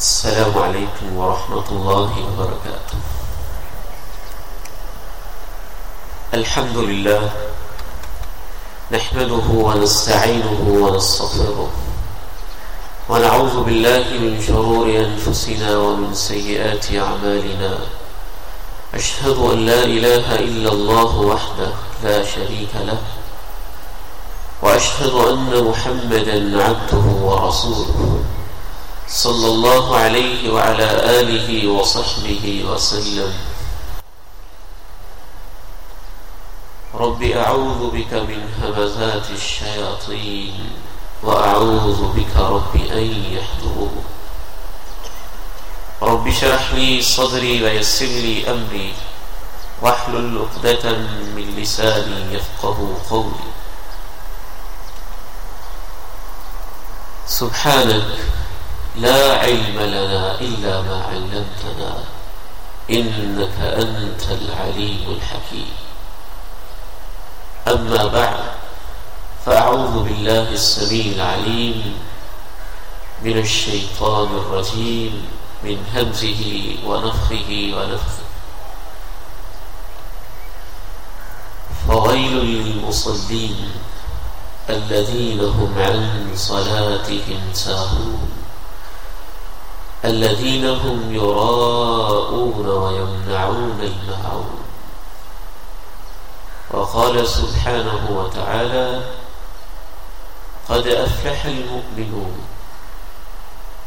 السلام عليكم ورحمة الله وبركاته. الحمد لله نحمده ونستعينه ونستغفره ونعوذ بالله من شرور أنفسنا ومن سيئات أعمالنا. أشهد أن لا إله إلا الله وحده لا شريك له. وأشهد أن محمدا عبده ورسوله. صلى الله عليه وعلى آله وصحبه وسلم. رب أعوذ بك من همزات الشياطين وأعوذ بك رب أن يحضرون رب شرح لي صدري ويسر لي أمري. واحلل عقدة من لساني يفقه قولي. سبحانك لا علم لنا إلا ما علمتنا إنك أنت العليم الحكيم. أما بعد فأعوذ بالله السميع العليم من الشيطان الرجيم من همزه ونفخه ونفخه. فويل للمصلين الذين هم عن صلاتهم ساهون. الذين هم يراءون ويمنعون المعون وقال سبحانه وتعالى قد أفلح المؤمنون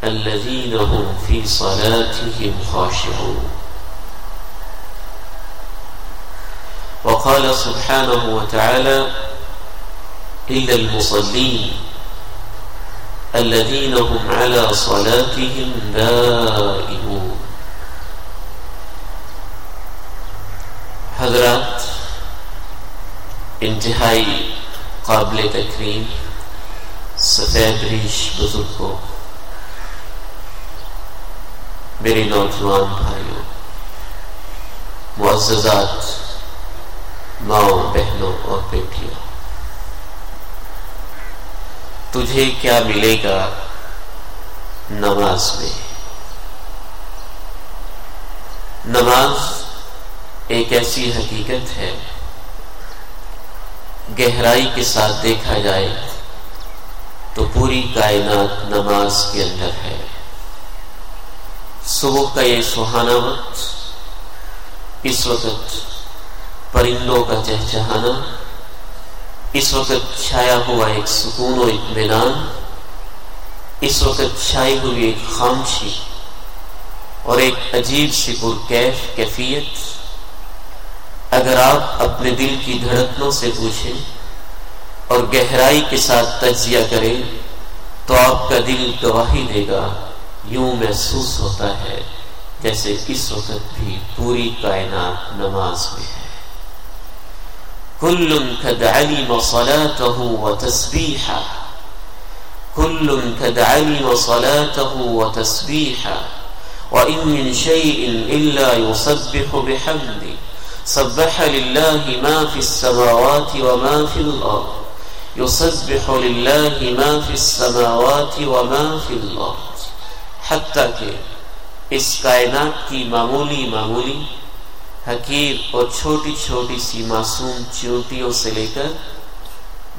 الذين هم في صلاتهم خاشعون. وقال سبحانه وتعالى إلا المصلين الذين هم على صلاتهم دائمون. حضرات انتہائی قابل تکریم سفید ریش بزرگوں میرے نوجوان بھائیوں معززات ماؤں بہنوں اور بیٹیوں تجھے کیا ملے گا نماز میں؟ نماز ایک ایسی حقیقت ہے، گہرائی کے ساتھ دیکھا جائے تو پوری کائنات نماز کے اندر ہے۔ صبح کا یہ سہانا وقت، اس وقت پرندوں کا چہچہانا اس وقت چھایا ہوا ایک سکون و اطمینان، اس وقت چھائی ہوئی ایک خامشی اور ایک عجیب سی پرکیف کیفیت۔ اگر آپ اپنے دل کی دھڑکنوں سے پوچھیں اور گہرائی کے ساتھ تجزیہ کریں، تو آپ کا دل گواہی دے گا، یوں محسوس ہوتا ہے جیسے اس وقت بھی پوری کائنات نماز میں ہے۔ كل قد علم صلاته وتسبيحه. كل قد علم صلاته وتسبيحه. وإن من شيء إلا يسبح بحمده. سبح لله ما في السماوات وما في الأرض. يسبح لله ما في السماوات وما في الأرض. حتى کہ اس کائنات کی معمولی معمولی حقیر اور چھوٹی چھوٹی سی معصوم چیوٹیوں سے لے کر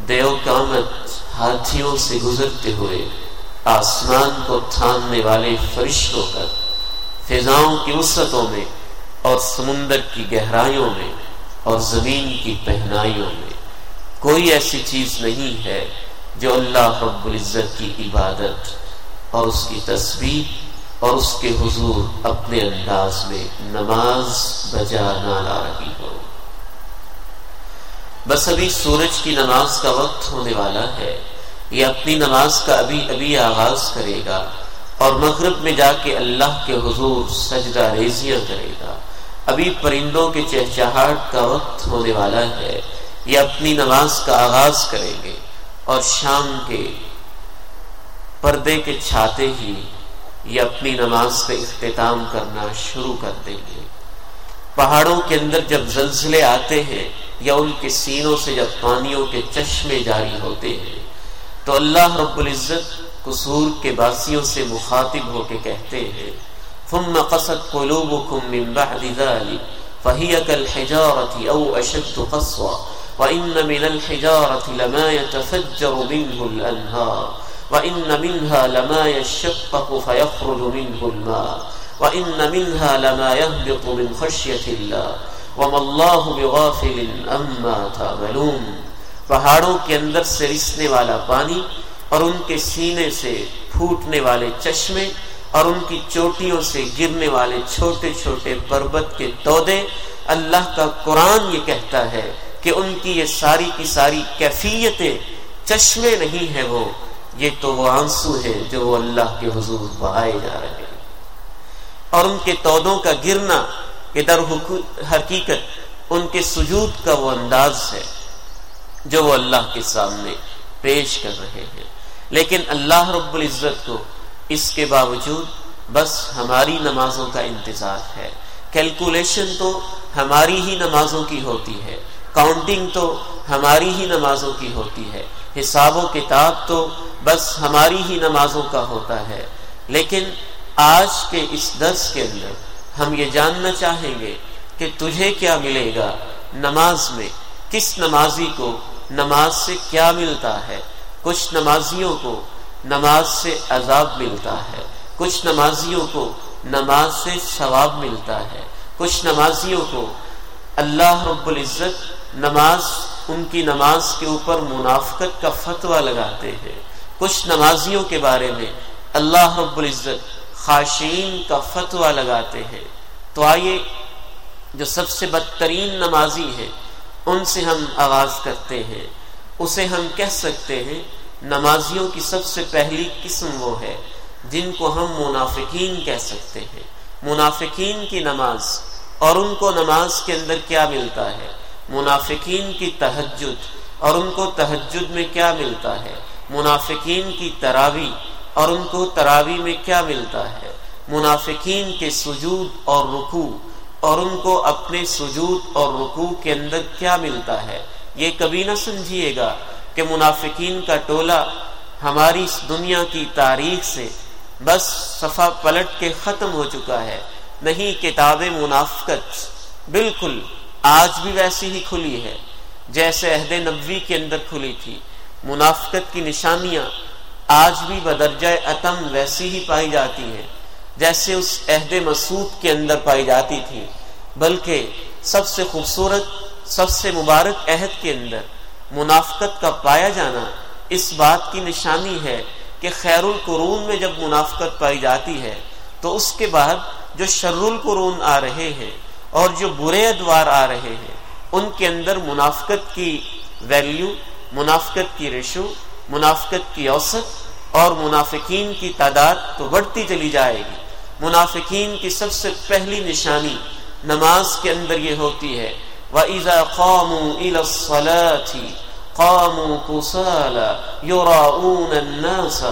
دیو کامت ہاتھیوں سے گزرتے ہوئے آسمان کو تھاننے والے فرشتوں کر فضاؤں کی وسطوں میں اور سمندر کی گہرائیوں میں اور زمین کی پہنائیوں میں۔ کوئی ایسی چیز نہیں ہے جو اللہ رب العزت کی عبادت اور اس کی تصویر اور اس کے حضور اپنے انداز میں نماز بجا نہ لا رہی ہو۔ بس ابھی سورج کی نماز کا وقت ہونے والا ہے۔ یہ اپنی نماز کا ابھی ابھی آغاز کرے گا اور مغرب میں جا کے اللہ کے حضور سجدہ ریزیاں کرے گا۔ ابھی پرندوں کے چہچہاٹ کا وقت ہونے والا ہے۔ یہ اپنی نماز کا آغاز کریں گے اور شام کے پردے کے چھاتے ہی یہ اپنی نماز کا اختتام کرنا شروع کر دیں گے۔ پہاڑوں کے اندر جب زلزلے آتے ہیں یا ان کے سینوں سے جب پانیوں کے چشمے جاری ہوتے ہیں، تو اللہ رب العزت قصور کے باسیوں سے مخاطب ہو کے کہتے ہیں، ثم قصد قلوبكم من بعد ذلك فهي كالحجارة أو أشد قصوى وإن من الحجارة لما يتفجر منه الأنهار وإن منها لما يشقق فيخرج منه الماء وإن منها لما يهبط من خشية الله وما الله بغافل أما تعملون پہاڑوں کے اندر سے رسنے والا پانی اور ان کے سینے سے پھوٹنے والے چشمے اور ان کی چوٹیوں سے گرنے والے چھوٹے چھوٹے پربت کے تودے اللہ کا قرآن یہ کہتا ہے کہ ان کی یہ ساری کی ساری کیفیتیں چشمے نہیں ہیں وہ یہ تو وہ آنسو ہے جو وہ اللہ کے حضور بہائے جا رہے ہیں۔ اور ان کے تودوں کا گرنا کہ در حقیقت ان کے سجود کا وہ انداز ہے جو وہ اللہ کے سامنے پیش کر رہے ہیں۔ لیکن اللہ رب العزت کو اس کے باوجود بس ہماری نمازوں کا انتظار ہے۔ کیلکولیشن تو ہماری ہی نمازوں کی ہوتی ہے۔ کاؤنٹنگ تو ہماری ہی نمازوں کی ہوتی ہے، حساب و کتاب تو بس ہماری ہی نمازوں کا ہوتا ہے۔ لیکن آج کے اس درس کے اندر ہم یہ جاننا چاہیں گے کہ تجھے کیا ملے گا نماز میں؟ کس نمازی کو نماز سے کیا ملتا ہے؟ کچھ نمازیوں کو نماز سے عذاب ملتا ہے، کچھ نمازیوں کو نماز سے ثواب ملتا ہے، کچھ نمازیوں کو اللہ رب العزت نماز ان کی نماز کے اوپر منافقت کا فتویٰ لگاتے ہیں۔ کچھ نمازیوں کے بارے میں اللہ رب العزت خاشین کا فتویٰ لگاتے ہیں۔ تو آئیے، جو سب سے بدترین نمازی ہے ان سے ہم آغاز کرتے ہیں۔ اسے ہم کہہ سکتے ہیں، نمازیوں کی سب سے پہلی قسم وہ ہے، جن کو ہم منافقین کہہ سکتے ہیں۔ منافقین کی نماز، اور ان کو نماز کے اندر کیا ملتا ہے؟ منافقین کی تہجد، اور ان کو تہجد میں کیا ملتا ہے؟ منافقین کی تراوی، اور ان کو تراوی میں کیا ملتا ہے؟ منافقین کے سجود اور رکوع، اور ان کو اپنے سجود اور رکوع کے اندر کیا ملتا ہے؟ یہ کبھی نہ سمجھیے گا کہ منافقین کا ٹولہ ہماری اس دنیا کی تاریخ سے بس صفا پلٹ کے ختم ہو چکا ہے۔ نہیں کتاب منافقت، بالکل آج بھی ویسی ہی کھلی ہے، جیسے عہد نبوی کے اندر کھلی تھی۔ منافقت کی نشانیاں آج بھی بدرجہ اتم ویسی ہی پائی جاتی ہیں، جیسے اس عہد مسعود کے اندر پائی جاتی تھی۔ بلکہ سب سے خوبصورت، سب سے مبارک عہد کے اندر منافقت کا پایا جانا اس بات کی نشانی ہے کہ خیر القرون میں جب منافقت پائی جاتی ہے، تو اس کے بعد جو شر القرون آ رہے ہیں اور جو برے ادوار آ رہے ہیں، ان کے اندر منافقت کی ویلیو منافقت کی ریشو منافقت کی اوسط اور منافقین کی تعداد تو بڑھتی چلی جائے گی۔ منافقین کی سب سے پہلی نشانی نماز کے اندر یہ ہوتی ہے۔ وَإِذَا قَامُوا إِلَى الصَّلَاةِ قَامُوا كُسَالَ يُرَاؤُونَ النَّاسَ۔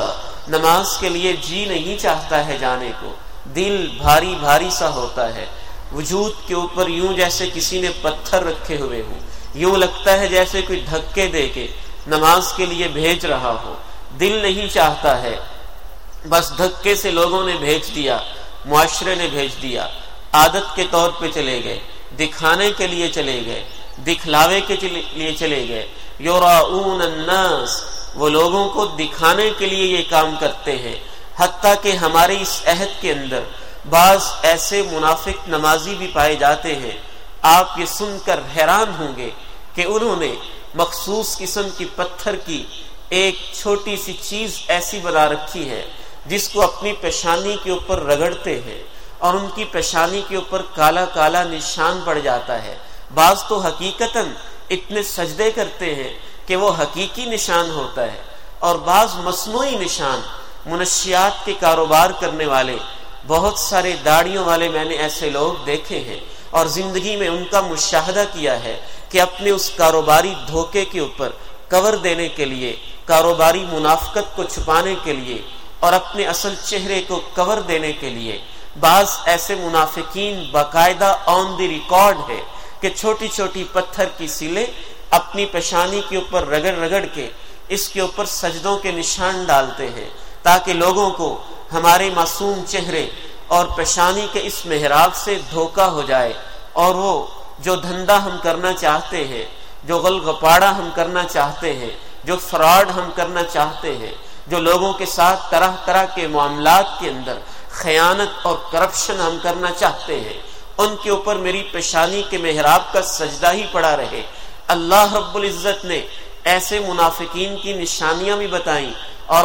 نماز کے لیے جی نہیں چاہتا ہے جانے کو۔ دل بھاری بھاری سا ہوتا ہے۔ وجود کے اوپر یوں جیسے کسی نے پتھر رکھے ہوئے ہوں۔ یوں لگتا ہے جیسے کوئی دھکے دے کے نماز کے لیے بھیج رہا ہو۔ دل نہیں چاہتا ہے۔ بس دھکے سے لوگوں نے بھیج دیا، معاشرے نے بھیج دیا۔ عادت کے طور پہ چلے گئے، دکھانے کے لیے چلے گئے، دکھلاوے کے لیے چلے گئے۔ یوراؤن الناس، وہ لوگوں کو دکھانے کے لیے یہ کام کرتے ہیں۔ حتیٰ کہ ہمارے اس عہد کے اندر بعض ایسے منافق نمازی بھی پائے جاتے ہیں۔ آپ یہ سن کر حیران ہوں گے کہ انہوں نے مخصوص قسم کی پتھر کی ایک چھوٹی سی چیز ایسی بنا رکھی ہے جس کو اپنی پیشانی کے اوپر رگڑتے ہیں اور ان کی پیشانی کے اوپر کالا کالا نشان پڑ جاتا ہے۔ بعض تو حقیقت اتنے سجدے کرتے ہیں کہ وہ حقیقی نشان ہوتا ہے اور بعض مصنوعی نشان منشیات کے کاروبار کرنے والے بہت سارے داڑیوں والے میں نے ایسے لوگ دیکھے ہیں اور زندگی میں ان کا مشاہدہ کیا ہے کہ اپنے اس کاروباری دھوکے کے اوپر کور دینے کے لیے، کاروباری منافقت کو چھپانے کے لیے اور اپنے اصل چہرے کو کور دینے کے لیے۔ بعض ایسے منافقین باقاعدہ آن دی ریکارڈ ہے کہ چھوٹی چھوٹی پتھر کی سیلے اپنی پیشانی کے اوپر رگڑ رگڑ کے اس کے اوپر سجدوں کے نشان ڈالتے ہیں تاکہ لوگوں کو ہمارے معصوم چہرے اور پیشانی کے اس محراب سے دھوکا ہو جائے اور وہ جو دھندا ہم کرنا چاہتے ہیں، جو غلغپاڑا ہم کرنا چاہتے ہیں، جو فراڈ ہم کرنا چاہتے ہیں، جو لوگوں کے ساتھ طرح طرح کے معاملات کے اندر خیانت اور کرپشن ہم کرنا چاہتے ہیں، ان کے اوپر میری پیشانی کے محراب کا سجدہ ہی پڑا رہے۔ اللہ رب العزت نے ایسے منافقین کی نشانیاں بھی بتائیں۔ اور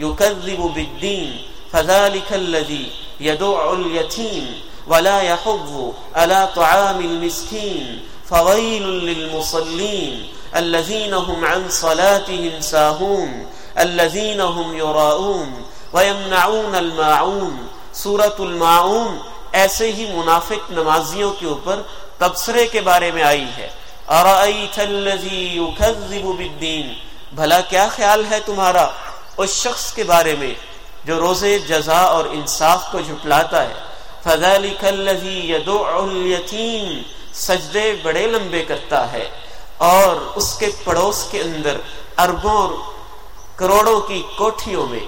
يكذب بالدين، فذلك الذي يدع اليتيم، ولا يحض على طعام المسكين، فويل للمصلين، الذين هم عن صلاتهم ساهون، الذين هم يراؤون ويمنعون الماعون. سورة الماعون ایسے ہی منافق نمازیوں کے اوپر تبصرے کے بارے میں آئی ہے۔ ارأيت الذي يكذب بالدين بھلا کیا خیال ہے تمہارا؟ اس شخص کے بارے میں جو روزے، جزا اور انصاف کو جھٹلاتا ہے۔ فذلك الذي يدع اليتيم سجدے بڑے لمبے کرتا ہے۔ اور اس کے پڑوس کے اندر اربوں کروڑوں کی کوٹھیوں میں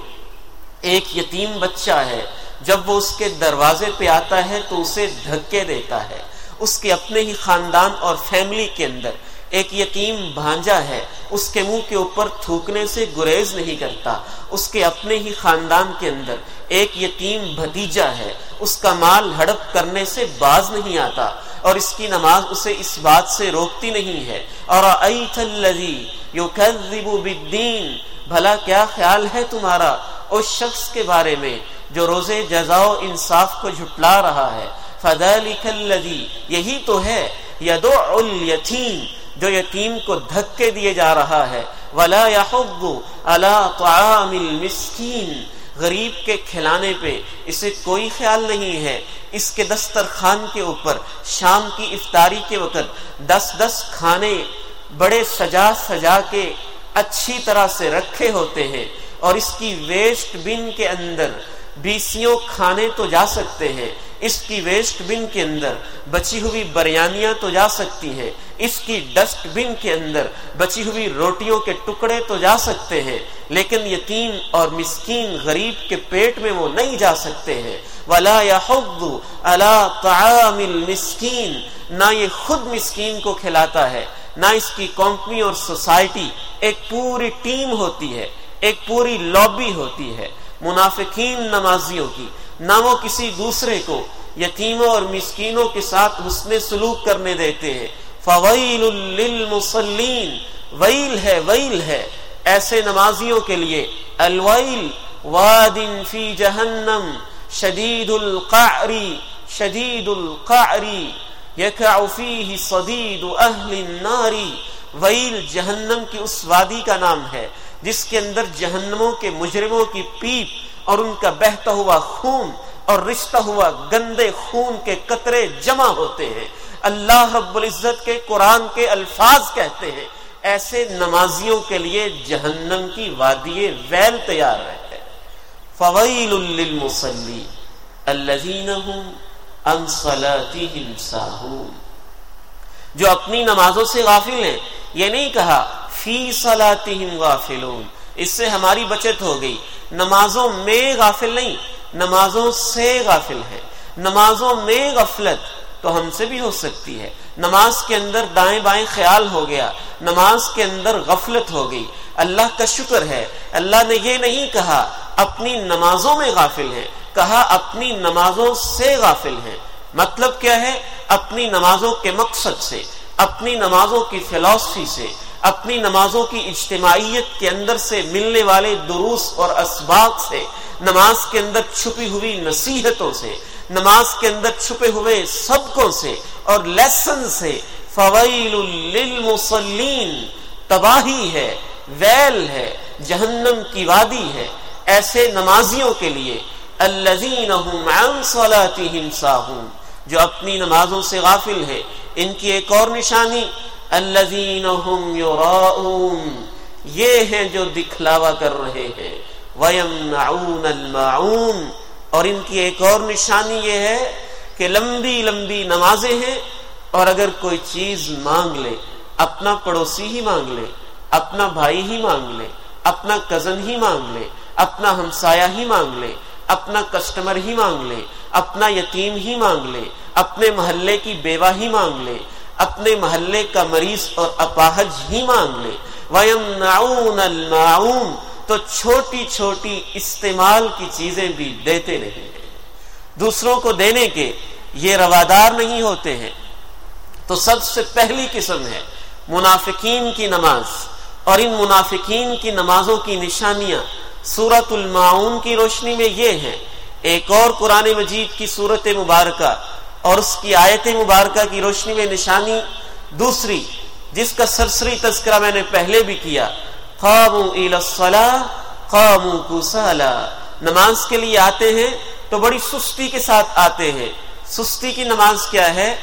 ایک یتیم بچہ ہے۔ جب وہ اس کے دروازے پہ آتا ہے تو اسے دھکے دیتا ہے۔ اس کے اپنے ہی خاندان اور فیملی کے اندر ایک یتیم بھانجا ہے، اس کے منہ کے اوپر تھوکنے سے گریز نہیں کرتا، اس کے اپنے ہی خاندان کے اندر ایک یتیم بھتیجا ہے، اس کا مال ہڑپ کرنے سے باز نہیں آتا، اور اس کی نماز اسے اس بات سے روکتی نہیں ہے۔ اور بالدین، بھلا کیا خیال ہے تمہارا اس شخص کے بارے میں جو روزے جزا و انصاف کو جھٹلا رہا ہے؟ فذلك الذي یہی تو ہے يدع الیتیم جو یتیم کو دھکے دیے جا رہا ہے۔ ولا يحض على طعام المسكين غریب کے کھلانے پہ اسے کوئی خیال نہیں ہے۔ اس کے دسترخوان کے اوپر شام کی افطاری کے وقت دس دس کھانے بڑے سجا سجا کے اچھی طرح سے رکھے ہوتے ہیں اور اس کی ویسٹ بن کے اندر بیسیوں کھانے تو جا سکتے ہیں۔ اس کی ویسٹ بن کے اندر بچی ہوئی بریانیاں تو جا سکتی ہیں، اس کی ڈسٹ بن کے اندر بچی ہوئی روٹیوں کے ٹکڑے تو جا سکتے ہیں، لیکن یتیم اور مسکین غریب کے پیٹ میں وہ نہیں جا سکتے ہیں۔ ولا يحض على طعام المسكين، نہ یہ خود مسکین کو کھلاتا ہے، نہ اس کی کمپنی اور سوسائٹی ایک پوری ٹیم ہوتی ہے، ایک پوری لابی ہوتی ہے۔ منافقین نمازیوں کی نہ وہ کسی دوسرے کو یتیموں اور مسکینوں کے ساتھ حسن سلوک کرنے دیتے ہیں۔ فویل للمصلین ویل ہے ویل ہے۔ ایسے نمازیوں کے لیے۔ الویل واد فی جہنم شدید القعری شدید القعری یکع فیہ صدید اہل النار۔ ویل جہنم کی اس وادی کا نام ہے، جس کے اندر جہنموں کے مجرموں کی پیپ اور ان کا بہتا ہوا خون اور رشتہ ہوا گندے خون کے قطرے جمع ہوتے ہیں۔ اللہ رب العزت کے قرآن کے الفاظ کہتے ہیں، ایسے نمازیوں کے لیے جہنم کی وادی ویل تیار رہتے فویل للمصلی الذین هم عن صلاتهم ساہون۔ جو اپنی نمازوں سے غافل ہیں، یہ نہیں کہا، فی صلاتهم غافلون۔ اس سے ہماری بچت ہو گئی۔ نمازوں میں غافل نہیں، نمازوں سے غافل ہے۔ نمازوں میں غفلت تو ہم سے بھی ہو سکتی ہے۔ نماز کے اندر دائیں بائیں خیال ہو گیا، نماز کے اندر غفلت ہو گئی۔ اللہ کا شکر ہے۔ اللہ نے یہ نہیں کہا اپنی نمازوں میں غافل ہے کہا اپنی نمازوں سے غافل ہے مطلب کیا ہے؟ اپنی نمازوں کے مقصد سے، اپنی نمازوں کی فلسفی سے۔ اپنی نمازوں کی اجتماعیت کے اندر سے ملنے والے دروس اور اسباق سے، نماز کے اندر چھپی ہوئی نصیحتوں سے، نماز کے اندر چھپے ہوئے سبقوں سے اور لیسن سے فویل للمصلین، تباہی ہے، ویل ہے، جہنم کی وادی ہے۔ ایسے نمازیوں کے لیے الذین هم عن صلاتهم ساہون، جو اپنی نمازوں سے غافل ہے ان کی ایک اور نشانی الذین هم یراؤون، یہ ہیں جو دکھلاوا کر رہے ہیں، ویمنعون الماعون اور ان کی ایک اور نشانی یہ ہے کہ لمبی لمبی نمازیں ہیں، اور اگر کوئی چیز مانگ لے، اپنا پڑوسی ہی مانگ لے، اپنا بھائی ہی مانگ لے، اپنا کزن ہی مانگ لے، اپنا ہمسایہ ہی مانگ لے، اپنا کسٹمر ہی مانگ لے، اپنا یتیم ہی مانگ لے، اپنے محلے کی بیوہ ہی مانگ لے اپنے محلے کا مریض اور اپاہج ہی مانگ لے۔ الْمَعُونَ تو چھوٹی چھوٹی استعمال کی چیزیں بھی دیتے رہے دوسروں کو دینے کے یہ روادار نہیں ہوتے ہیں۔ تو سب سے پہلی قسم ہے، منافقین کی نماز۔ اور ان منافقین کی نمازوں کی نشانیاں سورت المعون کی روشنی میں یہ ہیں۔ ایک اور قرآن مجید کی صورت مبارکہ اور اس کی آیت مبارکہ کی روشنی میں نشانی دوسری، جس کا سرسری تذکرہ میں نے پہلے بھی کیا نماز کے لیے آتے ہیں تو بڑی سستی کے ساتھ آتے ہیں۔ سستی کی نماز کیا ہے؟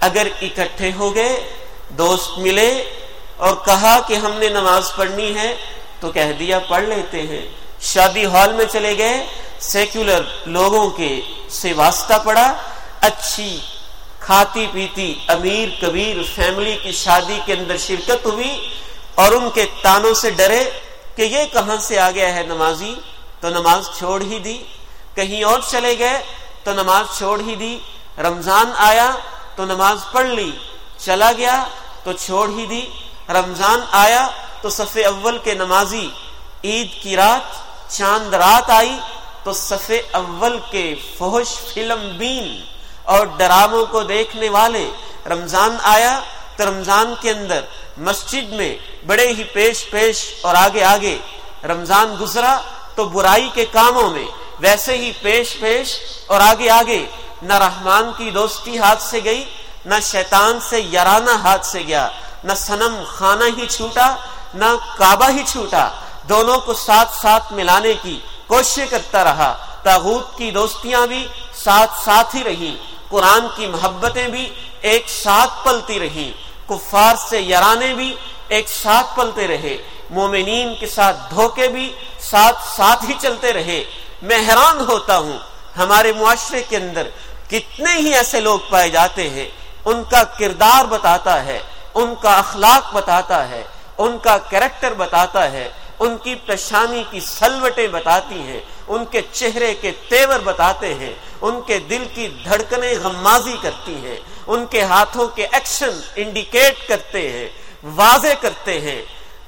اگر اکٹھے ہو گئے، دوست ملے اور کہا کہ ہم نے نماز پڑھنی ہے، تو کہہ دیا پڑھ لیتے ہیں۔ شادی ہال میں چلے گئے سیکولر لوگوں کے سے واسطہ پڑا۔ اچھی، کھاتی پیتی امیر، کبیر، فیملی کی شادی کے اندر شرکت ہوئی اور ان کے تانوں سے ڈرے کہ یہ کہاں سے آ گیا ہے نمازی؟ تو نماز چھوڑ ہی دی۔ کہیں اور چلے گئے، تو نماز چھوڑ ہی دی۔ رمضان آیا، تو نماز پڑھ لی۔ چلا گیا، تو چھوڑ ہی دی۔ رمضان آیا، تو صف اول کے نمازی۔ عید کی رات، چاند رات آئی، تو صف اول کے فوش فلم بین۔ اور ڈراموں کو دیکھنے والے، رمضان آیا تو رمضان کے اندر مسجد میں بڑے ہی پیش پیش اور آگے آگے رمضان گزرا تو برائی کے کاموں میں ویسے ہی پیش پیش اور آگے آگے نہ رحمان کی دوستی ہاتھ سے گئی، نہ شیطان سے یارانہ ہاتھ سے گیا، نہ سنم خانہ ہی چھوٹا، نہ کعبہ ہی چھوٹا۔ دونوں کو ساتھ ساتھ ملانے کی کوشش کرتا رہا، تاغوت کی دوستیاں بھی ساتھ ساتھ ہی رہی قرآن کی محبتیں بھی ایک ساتھ پلتی رہی کفار سے یارانے بھی ایک ساتھ پلتے رہے مومنین کے ساتھ دھوکے بھی ساتھ ساتھ ہی چلتے رہے میں حیران ہوتا ہوں، ہمارے معاشرے کے اندر کتنے ہی ایسے لوگ پائے جاتے ہیں، ان کا کردار بتاتا ہے، ان کا اخلاق بتاتا ہے، ان کا کریکٹر بتاتا ہے، ان کی پریشانی کی سلوٹیں بتاتی ہیں، ان کے چہرے کے تیور بتاتے ہیں۔ ان کے دل کی دھڑکنیں غمازی کرتی ہیں، ان کے ہاتھوں کے ایکشن انڈیکیٹ کرتے ہیں، واضح کرتے ہیں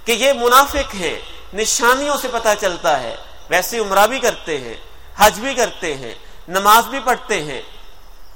کہ یہ منافق ہیں۔ نشانیوں سے پتا چلتا ہے، ویسے عمرہ بھی کرتے ہیں، حج بھی کرتے ہیں، نماز بھی پڑھتے ہیں۔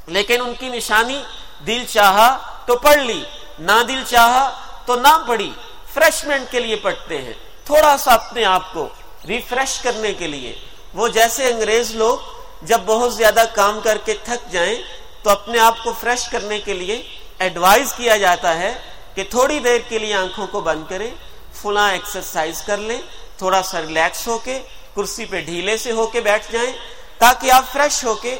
لیکن ان کی نشانی، دل چاہا تو پڑھ لی، نہ دل چاہا تو نہ پڑھی۔ فریشمنٹ کے لیے پڑھتے ہیں۔ تھوڑا سا اپنے آپ کو ریفریش کرنے کے لیے۔ وہ جیسے انگریز لوگ جب بہت زیادہ کام کر کے تھک جائیں تو اپنے آپ کو فریش کرنے کے لیے ایڈوائز کیا جاتا ہے کہ تھوڑی دیر کے لیے آنکھوں کو بند کریں، فلاں ایکسرسائز کر لیں، تھوڑا سا ریلیکس ہو کے کرسی پہ ڈھیلے سے ہو کے بیٹھ جائیں تاکہ آپ فریش ہو کے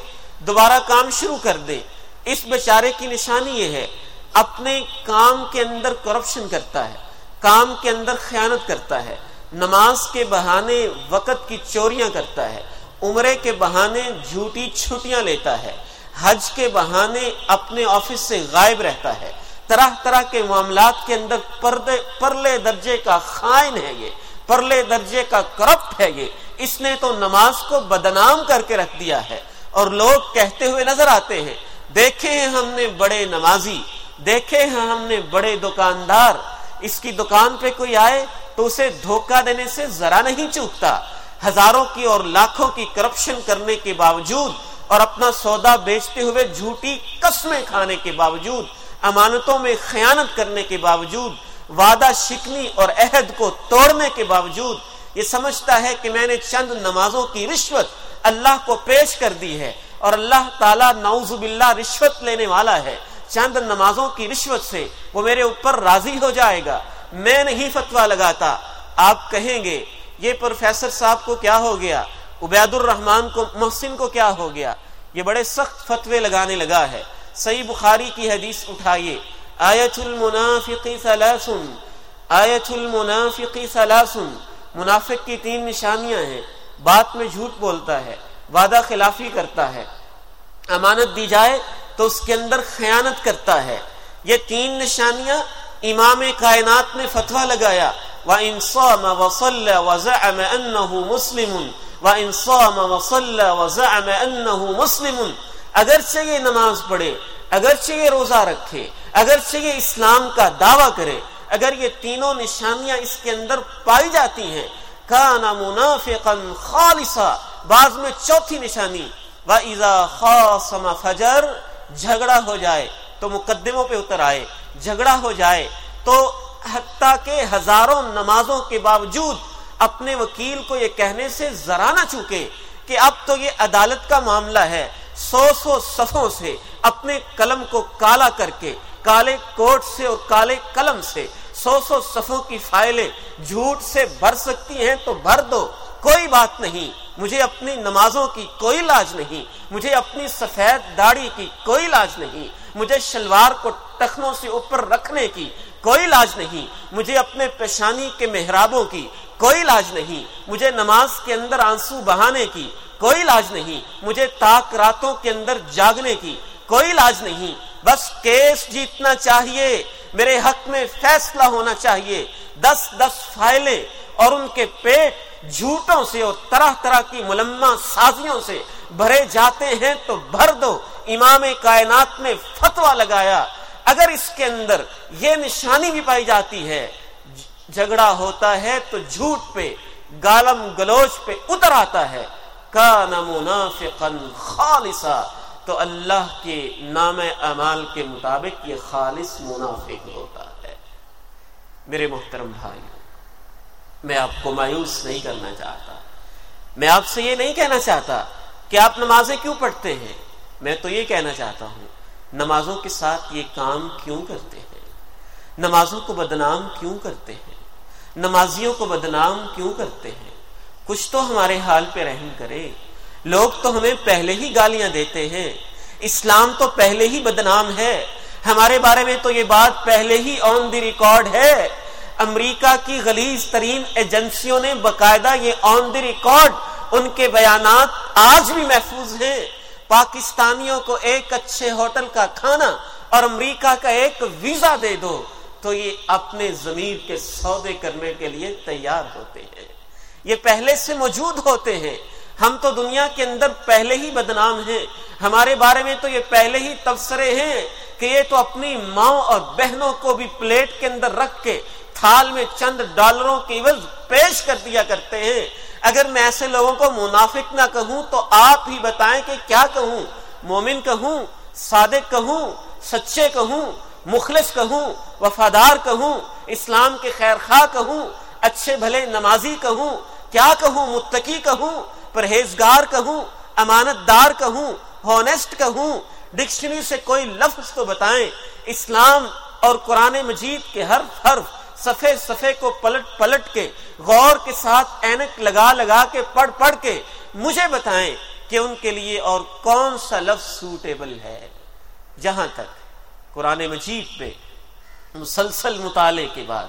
دوبارہ کام شروع کر دیں۔ اس بیچارے کی نشانی یہ ہے، اپنے کام کے اندر کرپشن کرتا ہے، کام کے اندر خیانت کرتا ہے، نماز کے بہانے وقت کی چوریاں کرتا ہے۔ عمرے کے بہانے جھوٹی چھٹیاں لیتا ہے، حج کے بہانے اپنے آفس سے غائب رہتا ہے۔ طرح طرح کے معاملات کے اندر پردے، پرلے درجے کا خائن ہے یہ، پرلے درجے کا کرپٹ ہے یہ۔ اس نے تو نماز کو بدنام کر کے رکھ دیا ہے۔ اور لوگ کہتے ہوئے نظر آتے ہیں، دیکھے ہیں ہم نے بڑے نمازی، دیکھے ہیں ہم نے بڑے دکاندار۔ اس کی دکان پہ کوئی آئے تو اسے دھوکہ دینے سے ذرا نہیں چوکتا۔ ہزاروں کی اور لاکھوں کی کرپشن کرنے کے باوجود اور اپنا سودا بیچتے ہوئے جھوٹی قسمیں کھانے کے باوجود، امانتوں میں خیانت کرنے کے باوجود، وعدہ شکنی اور عہد کو توڑنے کے باوجود، یہ سمجھتا ہے کہ میں نے چند نمازوں کی رشوت اللہ کو پیش کر دی ہے اور اللہ تعالیٰ نعوذ باللہ رشوت لینے والا ہے۔ چند نمازوں کی رشوت سے وہ میرے اوپر راضی ہو جائے گا۔ میں نہیں فتوا لگاتا۔ آپ کہیں گے یہ پروفیسر صاحب کو کیا ہو گیا؟ عبید الرحمان کو، محسن کو کیا ہو گیا؟ یہ بڑے سخت فتوے لگانے لگا ہے۔ صحیح بخاری کی حدیث اٹھائیے۔ آیت المنافقی سلاسن آیت المنافقی سلاسن منافق کی تین نشانیاں ہیں۔ بات میں جھوٹ بولتا ہے، وعدہ خلافی کرتا ہے۔ امانت دی جائے تو اس کے اندر خیانت کرتا ہے۔ یہ تین نشانیاں امام کائنات نے فتوا لگایا۔ وَإِن صَامَ وَصَلَّ وَزَعَمَ أَنَّهُ مُسْلِمٌ. وَإِن صَامَ وَصَلَّ وَزَعَمَ أَنَّهُ مُسْلِمٌ. اگرچہ یہ نماز پڑھے، اگرچہ یہ روزہ رکھے، اگرچہ یہ اسلام کا دعویٰ کرے، اگر یہ تینوں نشانیاں اس کے اندر پائی جاتی ہیں کانا منافقا خالصا، بعض میں چوتھی نشانی، وَإِذَا خَاصَمَ فَجَرْ، جھگڑا ہو جائے تو مقدموں پہ اتر آئے، جھگڑا ہو جائے تو حتیٰ کہ ہزاروں نمازوں کے باوجود اپنے وکیل کو یہ کہنے سے ذرا نہ چوکے کہ اب تو یہ عدالت کا معاملہ ہے۔ سو سو صفوں سے اپنے قلم کو کالا کر کے، کالے کوٹ سے اور کالے قلم سے سو سو صفوں کی فائلیں جھوٹ سے بھر سکتی ہیں تو بھر دو۔ کوئی بات نہیں۔ مجھے اپنی نمازوں کی کوئی لاج نہیں۔ مجھے اپنی سفید داڑھی کی کوئی لاج نہیں۔ مجھے شلوار کو ٹخنوں سے اوپر رکھنے کی کوئی لاج نہیں۔ مجھے اپنے پیشانی کے محرابوں کی کوئی لاج نہیں۔ مجھے نماز کے اندر آنسو بہانے کی کوئی لاج نہیں۔ مجھے تاک راتوں کے اندر جاگنے کی کوئی لاج نہیں۔ بس کیس جیتنا چاہیے۔ میرے حق میں فیصلہ ہونا چاہیے۔ دس دس فائلیں اور ان کے پیٹ جھوٹوں سے اور طرح طرح کی ملما سازیوں سے بھرے جاتے ہیں تو بھر دو۔ امام کائنات نے فتوا لگایا۔ اگر اس کے اندر یہ نشانی بھی پائی جاتی ہے، جھگڑا ہوتا ہے تو جھوٹ پہ، گالم گلوچ پہ اتر آتا ہے۔ خالصا، تو اللہ کے نام اعمال کے مطابق یہ خالص منافق ہوتا ہے۔ میرے محترم بھائی میں آپ کو مایوس نہیں کرنا چاہتا۔ میں آپ سے یہ نہیں کہنا چاہتا کہ آپ نمازیں کیوں پڑھتے ہیں۔ میں تو یہ کہنا چاہتا ہوں نمازوں کے ساتھ یہ کام کیوں کرتے ہیں؟ نمازوں کو بدنام کیوں کرتے ہیں؟ نمازیوں کو بدنام کیوں کرتے ہیں؟ کچھ تو ہمارے حال پہ رحم کرے۔ لوگ تو ہمیں پہلے ہی گالیاں دیتے ہیں۔ اسلام تو پہلے ہی بدنام ہے۔ ہمارے بارے میں تو یہ بات پہلے ہی آن دی ریکارڈ ہے۔ امریکہ کی غلیظ ترین ایجنسیوں نے باقاعدہ یہ آن دی ریکارڈ ان کے بیانات آج بھی محفوظ ہیں۔ پاکستانیوں کو ایک اچھے ہوٹل کا کھانا اور امریکہ کا ایک ویزا دے دو، تو یہ اپنے زمین کے سودے کرنے کے لیے تیار ہوتے ہیں۔ یہ پہلے سے موجود ہوتے ہیں۔ ہم تو دنیا کے اندر پہلے ہی بدنام ہیں۔ ہمارے بارے میں تو یہ پہلے ہی تبصرے ہیں کہ یہ تو اپنی ماں اور بہنوں کو بھی پلیٹ کے اندر رکھ کے تھال میں چند ڈالروں کی عوض پیش کر دیا کرتے ہیں۔ اگر میں ایسے لوگوں کو منافق نہ کہوں تو آپ ہی بتائیں کہ کیا کہوں؟ مومن کہوں، صادق کہوں، سچے کہوں، مخلص کہوں، وفادار کہوں، اسلام کے خیر خواہ کہوں، اچھے بھلے نمازی کہوں، کیا کہوں، متقی کہوں، پرہیزگار کہوں امانت دار کہوں ہونسٹ کہوں ڈکشنری سے کوئی لفظ تو بتائیں، اسلام اور قرآن مجید کے ہر حرف صفے صفے کو پلٹ پلٹ کے غور کے ساتھ اینک لگا لگا کے پڑھ پڑھ کے مجھے بتائیں کہ ان کے لیے اور کون سا لفظ سوٹیبل ہے؟ جہاں تک قرآن مجید پہ مسلسل مطالعے کے بعد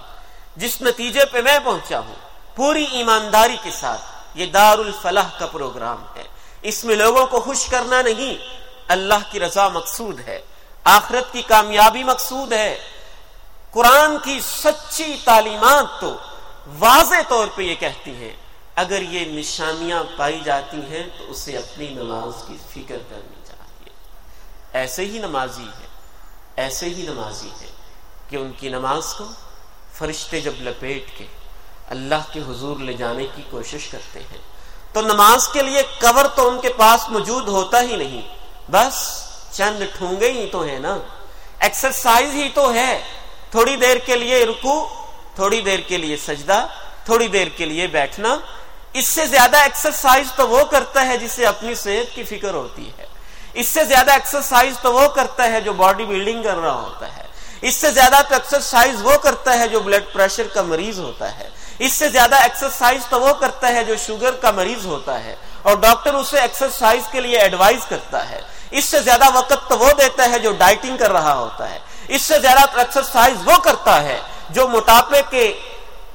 جس نتیجے پہ میں پہنچا ہوں، پوری ایمانداری کے ساتھ یہ دار الفلاح کا پروگرام ہے۔ اس میں لوگوں کو خوش کرنا نہیں، اللہ کی رضا مقصود ہے، آخرت کی کامیابی مقصود ہے۔ قرآن کی سچی تعلیمات تو واضح طور پہ یہ کہتی ہیں اگر یہ نشانیاں پائی جاتی ہیں تو اسے اپنی نماز کی فکر کرنی چاہیے۔ ایسے ہی نمازی ہے، ایسے ہی نمازی ہے کہ ان کی نماز کو فرشتے جب لپیٹ کے اللہ کے حضور لے جانے کی کوشش کرتے ہیں، تو نماز کے لیے کور تو ان کے پاس موجود ہوتا ہی نہیں۔ بس چند ٹھونگے ہی تو ہے نا۔ ایکسرسائز ہی تو ہے۔ تھوڑی دیر کے لیے رکو، تھوڑی دیر کے لیے سجدہ، تھوڑی دیر کے لیے بیٹھنا۔ اس سے زیادہ ایکسرسائز تو وہ کرتا ہے جسے اپنی صحت کی فکر ہوتی ہے۔ اس سے زیادہ ایکسرسائز تو وہ کرتا ہے جو باڈی بلڈنگ کر رہا ہوتا ہے۔ اس سے زیادہ تو ایکسرسائز وہ کرتا ہے جو بلڈ پریشر کا مریض ہوتا ہے۔ اس سے زیادہ ایکسرسائز تو وہ کرتا ہے جو شوگر کا مریض ہوتا ہے۔ اور ڈاکٹر اسے ایکسرسائز کے لیے ایڈوائز کرتا ہے۔ اس سے زیادہ وقت تو وہ دیتا ہے جو ڈائٹنگ کر رہا ہوتا ہے۔ اس سے زیادہ ایکسرسائز وہ کرتا ہے جو موٹاپے کے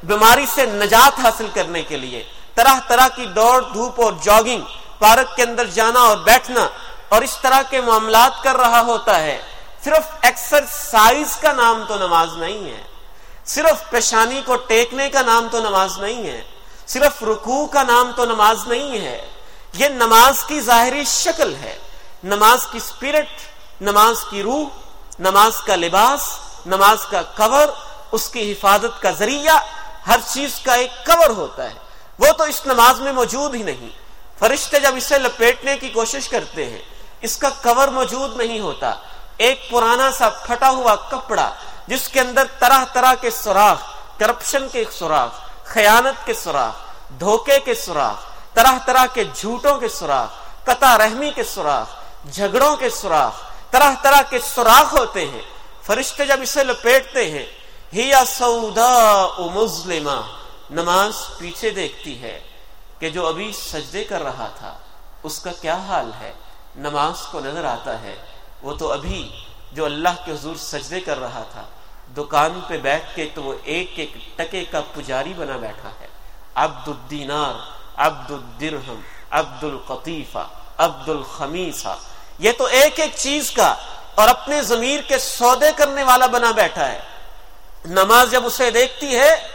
بیماری سے نجات حاصل کرنے کے لیے طرح طرح کی دوڑ، دھوپ اور جاگنگ، پارک کے اندر جانا اور بیٹھنا اور اس طرح کے معاملات کر رہا ہوتا ہے۔ صرف ایکسرسائز کا نام تو نماز نہیں ہے۔ صرف پیشانی کو ٹیکنے کا نام تو نماز نہیں ہے۔ صرف رکوع کا نام تو نماز نہیں ہے۔ یہ نماز کی ظاہری شکل ہے۔ نماز کی اسپرٹ نماز کی روح نماز کا لباس، نماز کا کور، اس کی حفاظت کا ذریعہ، ہر چیز کا ایک کور ہوتا ہے۔ وہ تو اس نماز میں موجود ہی نہیں۔ فرشتے جب اسے لپیٹنے کی کوشش کرتے ہیں، اس کا کور موجود نہیں ہوتا۔ ایک پرانا سا پھٹا ہوا کپڑا، جس کے اندر طرح طرح کے سوراخ، کرپشن کے سوراخ، خیانت کے سوراخ، دھوکے کے سوراخ، طرح طرح کے جھوٹوں کے سوراخ، قطع رحمی کے سوراخ، جھگڑوں کے سوراخ طرح طرح کے سوراخ ہوتے ہیں۔ فرشتے جب اسے لپیٹتے ہیں، ہی سودا مظلمہ نماز پیچھے دیکھتی ہے کہ جو ابھی سجدے کر رہا تھا، اس کا کیا حال ہے؟ نماز کو نظر آتا ہے۔ وہ تو ابھی جو اللہ کے حضور سجدے کر رہا تھا، دکان پہ بیٹھ کے تو وہ ایک ایک ٹکے کا پجاری بنا بیٹھا ہے۔ عبد الدینار، عبد الدرہم، عبد القطیفہ، عبد الخمیسہ۔ یہ تو ایک ایک چیز کا اور اپنے ضمیر کے سودے کرنے والا بنا بیٹھا ہے۔ نماز جب اسے دیکھتی ہے،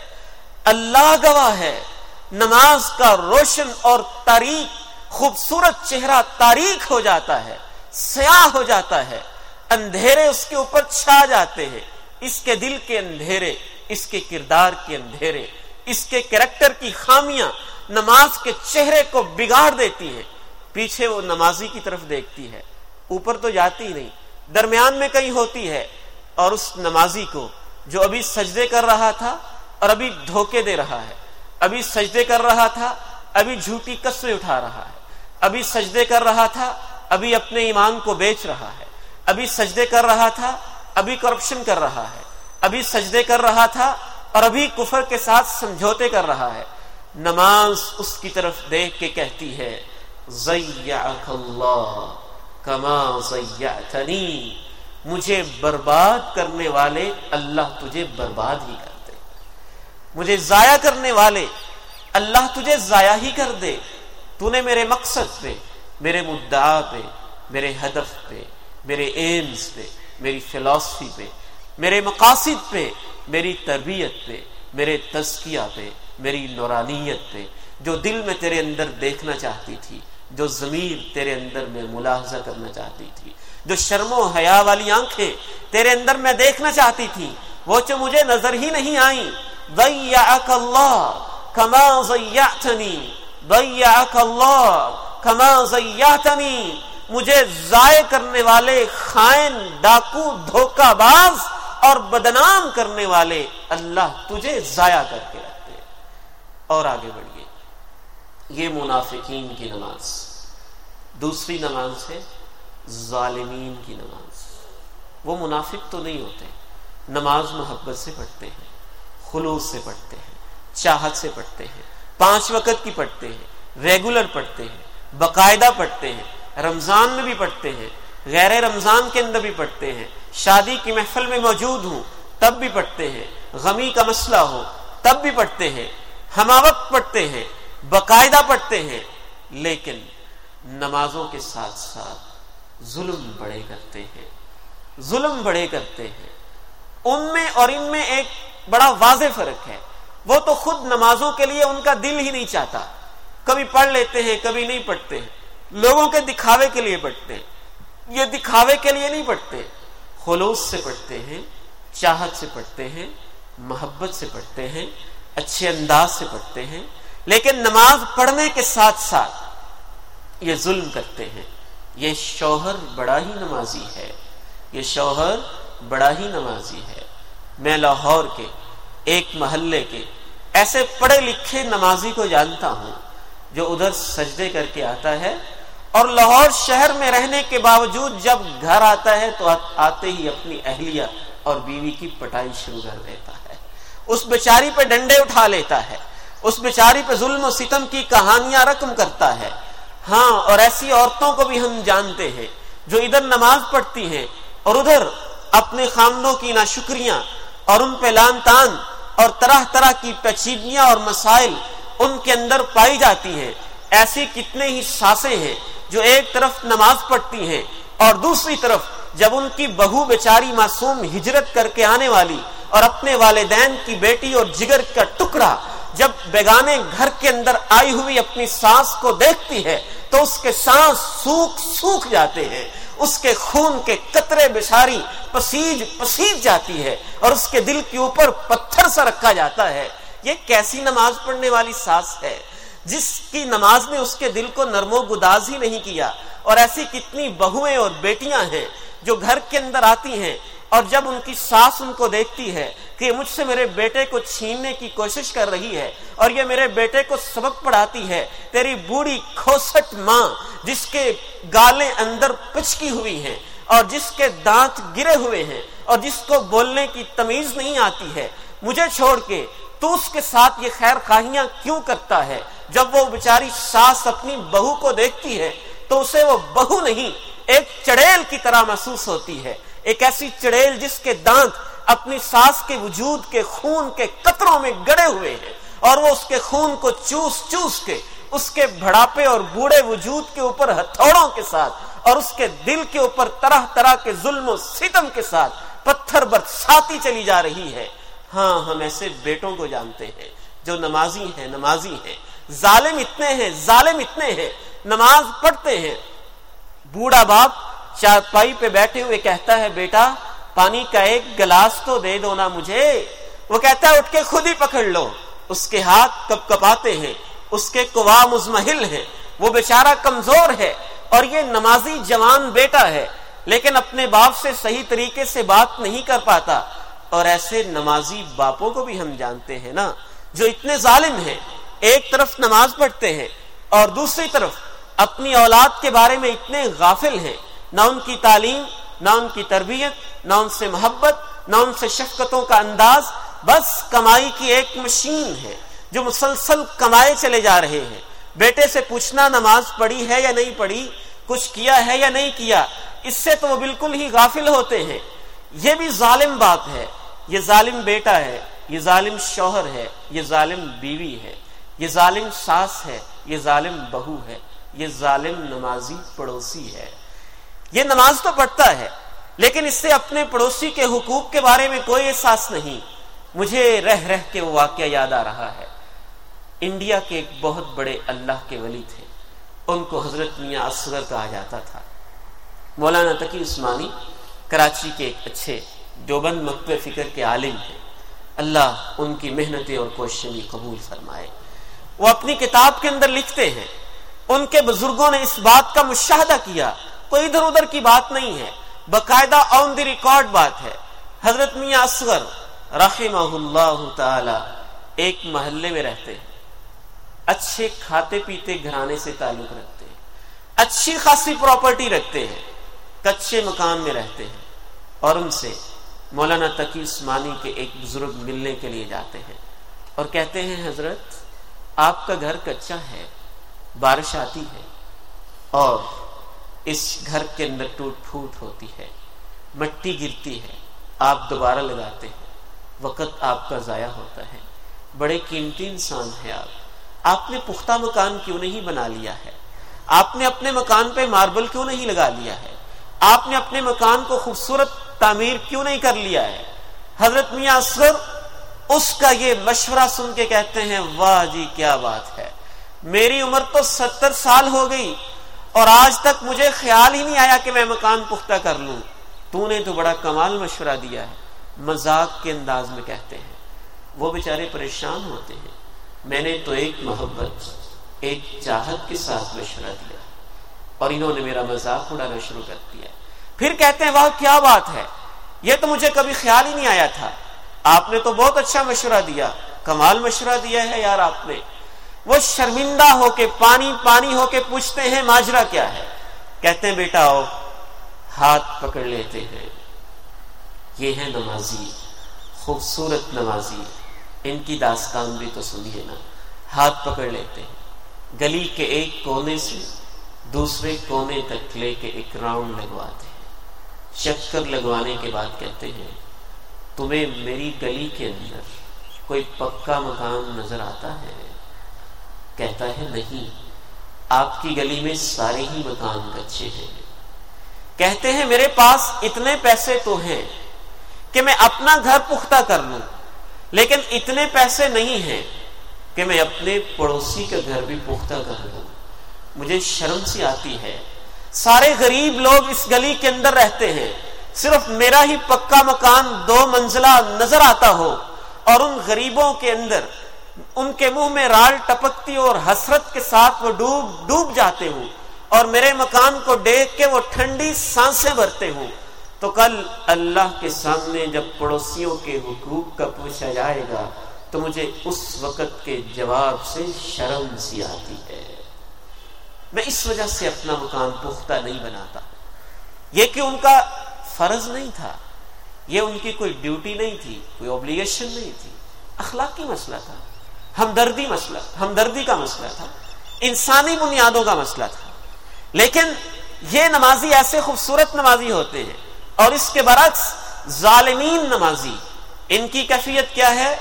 اللہ گواہ ہے۔ نماز کا روشن اور تاریخ خوبصورت چہرہ تاریخ ہو جاتا ہے، سیاہ ہو جاتا ہے۔ اندھیرے اس کے اوپر چھا جاتے ہیں۔ اس کے دل کے اندھیرے، اس کے کردار کے اندھیرے۔ اس کے کریکٹر کی خامیاں نماز کے چہرے کو بگاڑ دیتی ہیں۔ پیچھے وہ نمازی کی طرف دیکھتی ہے، اوپر تو جاتی نہیں، درمیان میں کہیں ہوتی ہے، اور اس نمازی کو جو ابھی سجدے کر رہا تھا اور ابھی دھوکے دے رہا ہے، ابھی سجدے کر رہا تھا، ابھی جھوٹی قصے اٹھا رہا ہے، ابھی سجدے کر رہا تھا، ابھی اپنے ایمان کو بیچ رہا ہے، ابھی سجدے کر رہا تھا، ابھی کرپشن کر رہا ہے، ابھی سجدے کر رہا تھا اور ابھی کفر کے ساتھ سمجھوتے کر رہا ہے۔ نماز اس کی طرف دیکھ کے کہتی ہے اللہ کما مجھے برباد کرنے والے اللہ تجھے برباد ہی کر دے۔ مجھے ضائع کرنے والے اللہ تجھے ضائع ہی کر دے۔ تو نے میرے مقصد پہ، میرے مدعا پہ، میرے ہدف پہ، میرے ایمز پہ، میری فلاسفی پہ، میرے مقاصد پہ، میری تربیت پہ، میرے تزکیہ پہ، میری نورانیت پہ، جو دل میں تیرے اندر دیکھنا چاہتی تھی۔ جو ضمیر تیرے اندر میں ملاحظہ کرنا چاہتی تھی، جو شرم و حیا والی آنکھیں تیرے اندر میں دیکھنا چاہتی تھی، وہ جو مجھے نظر ہی نہیں آئی ضیعک اللہ کما ضیعتنی، ضیعک اللہ کما ضیعتنی۔ مجھے ضائع کرنے والے خائن، ڈاکو، دھوکہ باز اور بدنام کرنے والے اللہ تجھے ضائع کر کے رکھتے اور آگے بڑھیے۔ یہ منافقین کی نماز دوسری نماز ہے ظالمین کی نماز وہ منافق تو نہیں ہوتے نماز محبت سے پڑھتے ہیں خلوص سے پڑھتے ہیں چاہت سے پڑھتے ہیں پانچ وقت کی پڑھتے ہیں ریگولر پڑھتے ہیں باقاعدہ پڑھتے ہیں رمضان میں بھی پڑھتے ہیں غیر رمضان کے اندر بھی پڑھتے ہیں شادی کی محفل میں موجود ہوں تب بھی پڑھتے ہیں غمی کا مسئلہ ہو تب بھی پڑھتے ہیں ہما وقت پڑھتے ہیں باقاعدہ پڑھتے ہیں، لیکن نمازوں کے ساتھ ساتھ ظلم بڑے کرتے ہیں۔ ظلم بڑے کرتے ہیں۔ ان میں اور ان میں ایک بڑا واضح فرق ہے۔ وہ تو خود نمازوں کے لیے ان کا دل ہی نہیں چاہتا۔ کبھی پڑھ لیتے ہیں، کبھی نہیں پڑھتے۔ ہیں لوگوں کے دکھاوے کے لیے پڑھتے ہیں۔ یہ دکھاوے کے لیے نہیں پڑھتے۔ خلوص سے پڑھتے ہیں، چاہت سے پڑھتے ہیں، محبت سے پڑھتے ہیں، اچھے انداز سے پڑھتے ہیں۔ لیکن نماز پڑھنے کے ساتھ ساتھ یہ ظلم کرتے ہیں۔ یہ شوہر بڑا ہی نمازی ہے۔ یہ شوہر بڑا ہی نمازی ہے۔ میں لاہور کے ایک محلے کے ایسے پڑھے لکھے نمازی کو جانتا ہوں جو ادھر سجدے کر کے آتا ہے اور لاہور شہر میں رہنے کے باوجود جب گھر آتا ہے تو آتے ہی اپنی اہلیہ اور بیوی کی پٹائی شروع کر دیتا ہے۔ اس بیچاری پہ ڈنڈے اٹھا لیتا ہے۔ اس بیچاری پہ ظلم و ستم کی کہانیاں رقم کرتا ہے۔ ہاں اور ایسی عورتوں کو بھی ہم جانتے ہیں جو ادھر نماز پڑھتی ہیں اور ادھر اپنے خامدوں کی ناشکریاں اور ان پہ لان تان اور طرح طرح کی پیچیدگیاں اور مسائل ان کے اندر پائی جاتی ہیں۔ ایسی کتنے ہی ساسیں ہیں جو ایک طرف نماز پڑھتی ہیں اور دوسری طرف جب ان کی بہو بیچاری معصوم ہجرت کر کے آنے والی اور اپنے والدین کی بیٹی اور جگر کا ٹکڑا جب بیگانے گھر کے اندر آئی ہوئی اپنی سانس کو دیکھتی ہے تو اس کے سانس سوکھ سوکھ جاتے ہیں۔ اس کے خون کے قطرے بشاری پسیج پسیج جاتی ہے اور اس کے دل کے اوپر پتھر سا رکھا جاتا ہے۔ یہ کیسی نماز پڑھنے والی ساس ہے جس کی نماز نے اس کے دل کو نرم و گداز ہی نہیں کیا اور ایسی کتنی بہویں اور بیٹیاں ہیں جو گھر کے اندر آتی ہیں اور جب ان کی ساس ان کو دیکھتی ہے کہ یہ مجھ سے میرے بیٹے کو چھیننے کی کوشش کر رہی ہے اور یہ میرے بیٹے کو سبق پڑھاتی ہے۔ تیری بوڑھی کھوسٹ ماں جس کے گالیں اندر پچکی ہوئی ہیں اور جس کے دانت گرے ہوئے ہیں اور جس کو بولنے کی تمیز نہیں آتی ہے۔ مجھے چھوڑ کے تو اس کے ساتھ یہ خیر خواہیاں کیوں کرتا ہے؟ جب وہ بیچاری ساس اپنی بہو کو دیکھتی ہے تو اسے وہ بہو نہیں، ایک چڑیل کی طرح محسوس ہوتی ہے۔ ایک ایسی چڑیل جس کے دانت اپنی ساس کے وجود کے خون کے قطروں میں گڑے ہوئے ہیں اور وہ اس کے خون کو چوس چوس کے اس کے بڑھاپے اور بوڑھے وجود کے اوپر ہتھوڑوں کے ساتھ اور اس کے دل کے اوپر طرح طرح کے ظلم و ستم کے ساتھ پتھر برساتی چلی جا رہی ہے۔ ہاں ہم ایسے بیٹوں کو جانتے ہیں جو نمازی ہیں نمازی ہیں۔ ظالم اتنے ہیں، ظالم اتنے ہیں۔ نماز پڑھتے ہیں۔ بوڑھا باپ چارپائی پہ بیٹھے ہوئے کہتا ہے، بیٹا پانی کا ایک گلاس تو دے دو نا مجھے۔ وہ کہتا ہے، اٹھ کے خود ہی پکڑ لو۔ اس کے ہاتھ کپ کپاتے ہیں، اس کے کوا مزمحل ہیں۔ وہ بیچارہ کمزور ہے اور یہ نمازی جوان بیٹا ہے، لیکن اپنے باپ سے صحیح طریقے سے بات نہیں کر پاتا۔ اور ایسے نمازی باپوں کو بھی ہم جانتے ہیں نا، جو اتنے ظالم ہیں۔ ایک طرف نماز پڑھتے ہیں اور دوسری طرف اپنی اولاد کے بارے میں اتنے غافل ہیں۔ نہ ان کی تعلیم نہ ان کی تربیت، نہ ان سے محبت، نہ ان سے شفقتوں کا انداز، بس کمائی کی ایک مشین ہے جو مسلسل کمائے چلے جا رہے ہیں۔ بیٹے سے پوچھنا نماز پڑھی ہے یا نہیں پڑھی، کچھ کیا ہے یا نہیں کیا، اس سے تو وہ بالکل ہی غافل ہوتے ہیں۔ یہ بھی ظالم باپ ہے، یہ ظالم بیٹا ہے، یہ ظالم شوہر ہے، یہ ظالم بیوی ہے، یہ ظالم ساس ہے، یہ ظالم بہو ہے، یہ ظالم نمازی پڑوسی ہے۔ یہ نماز تو پڑھتا ہے، لیکن اس سے اپنے پڑوسی کے حقوق کے بارے میں کوئی احساس نہیں۔ مجھے رہ رہ کے وہ واقعہ یاد آ رہا ہے۔ انڈیا کے ایک بہت بڑے اللہ کے ولی تھے۔ ان کو حضرت میاں اصغر کہا جاتا تھا۔ مولانا تقی عثمانی کراچی کے ایک اچھے دیوبند مکب فکر کے عالم ہیں۔ اللہ ان کی محنتیں اور کوششیں بھی قبول فرمائے۔ وہ اپنی کتاب کے اندر لکھتے ہیں۔ ان کے بزرگوں نے اس بات کا مشاہدہ کیا کوئی ادھر ادھر کی بات نہیں ہے۔ باقاعدہ آن دی ریکارڈ بات ہے۔ حضرت میاں اصغر رحمہ اللہ تعالی ایک محلے میں رہتے ہیں۔ اچھے کھاتے پیتے گھرانے سے تعلق رکھتے ہیں۔ اچھی خاصی پراپرٹی رکھتے ہیں۔ کچے مکان میں رہتے ہیں۔ اور ان سے مولانا تقی عثمانی کے ایک بزرگ ملنے کے لیے جاتے ہیں۔ اور کہتے ہیں، حضرت، آپ کا گھر کچا ہے، بارش آتی ہے۔ اور اس گھر کے اندر ٹوٹ پھوٹ ہوتی ہے، مٹی گرتی ہے، آپ دوبارہ لگاتے ہیں، وقت آپ کا ضائع ہوتا ہے۔ بڑے قیمتی انسان ہے آپ۔ آپ نے پختہ مکان کیوں نہیں بنا لیا ہے؟ آپ نے اپنے مکان پہ ماربل کیوں نہیں لگا لیا ہے؟ آپ نے اپنے مکان کو خوبصورت تعمیر کیوں نہیں کر لیا ہے؟ حضرت میاں اصغر اس کا یہ مشورہ سن کے کہتے ہیں، واہ جی کیا بات ہے۔ میری عمر تو ستر سال ہو گئی۔ اور آج تک مجھے خیال ہی نہیں آیا کہ میں مکان پختہ کر لوں۔ تو نے تو بڑا کمال مشورہ دیا ہے۔ مزاق کے انداز میں کہتے ہیں۔ وہ بیچارے پریشان ہوتے ہیں۔ میں نے تو ایک محبت، ایک چاہت کے ساتھ مشورہ دیا اور انہوں نے میرا مذاق اڑانا شروع کر دیا۔ پھر کہتے ہیں وہ کیا بات ہے۔ یہ تو مجھے کبھی خیال ہی نہیں آیا تھا۔ آپ نے تو بہت اچھا مشورہ دیا۔ کمال مشورہ دیا ہے یار آپ نے۔ وہ شرمندہ ہو کے پانی پانی ہو کے پوچھتے ہیں، ماجرا کیا ہے؟ کہتے ہیں، بیٹا آؤ، ہاتھ پکڑ لیتے ہیں۔ یہ ہے نمازی، خوبصورت نمازی۔ ان کی داستان بھی تو سنیے نا۔ ہاتھ پکڑ لیتے ہیں۔ گلی کے ایک کونے سے دوسرے کونے تک لے کے ایک راؤنڈ لگواتے ہیں۔ چکر لگوانے کے بعد کہتے ہیں، تمہیں میری گلی کے اندر کوئی پکا مکان نظر آتا ہے؟ کہتا ہے، نہیں، آپ کی گلی میں سارے ہی مکان کچے ہیں۔ کہتے ہیں، میرے پاس اتنے پیسے تو ہیں کہ میں اپنا گھر پختہ کر لوں، لیکن اتنے پیسے نہیں ہیں کہ میں اپنے پڑوسی کا گھر بھی پختہ کر لوں۔ مجھے شرم سی آتی ہے۔ سارے غریب لوگ اس گلی کے اندر رہتے ہیں۔ صرف میرا ہی پکا مکان دو منزلہ نظر آتا ہو اور ان غریبوں کے اندر ان کے منہ میں رال ٹپکتی اور حسرت کے ساتھ وہ ڈوب ڈوب جاتے ہوں اور میرے مکان کو دیکھ کے وہ ٹھنڈی سانسیں بھرتے ہوں۔ تو کل اللہ کے سامنے جب پڑوسیوں کے حقوق کا پوچھا جائے گا، تو مجھے اس وقت کے جواب سے شرم سی آتی ہے۔ میں اس وجہ سے اپنا مکان پختہ نہیں بناتا۔ یہ کہ ان کا فرض نہیں تھا، یہ ان کی کوئی ڈیوٹی نہیں تھی، کوئی اوبلیگیشن نہیں تھی، اخلاقی مسئلہ تھا۔ ہمدردی مسئلہ ہمدردی کا مسئلہ تھا، انسانی بنیادوں کا مسئلہ تھا۔ لیکن یہ نمازی ایسے خوبصورت نمازی ہوتے ہیں، اور اس کے برعکس ظالمین نمازی، ان کی کیفیت کیا ہے؟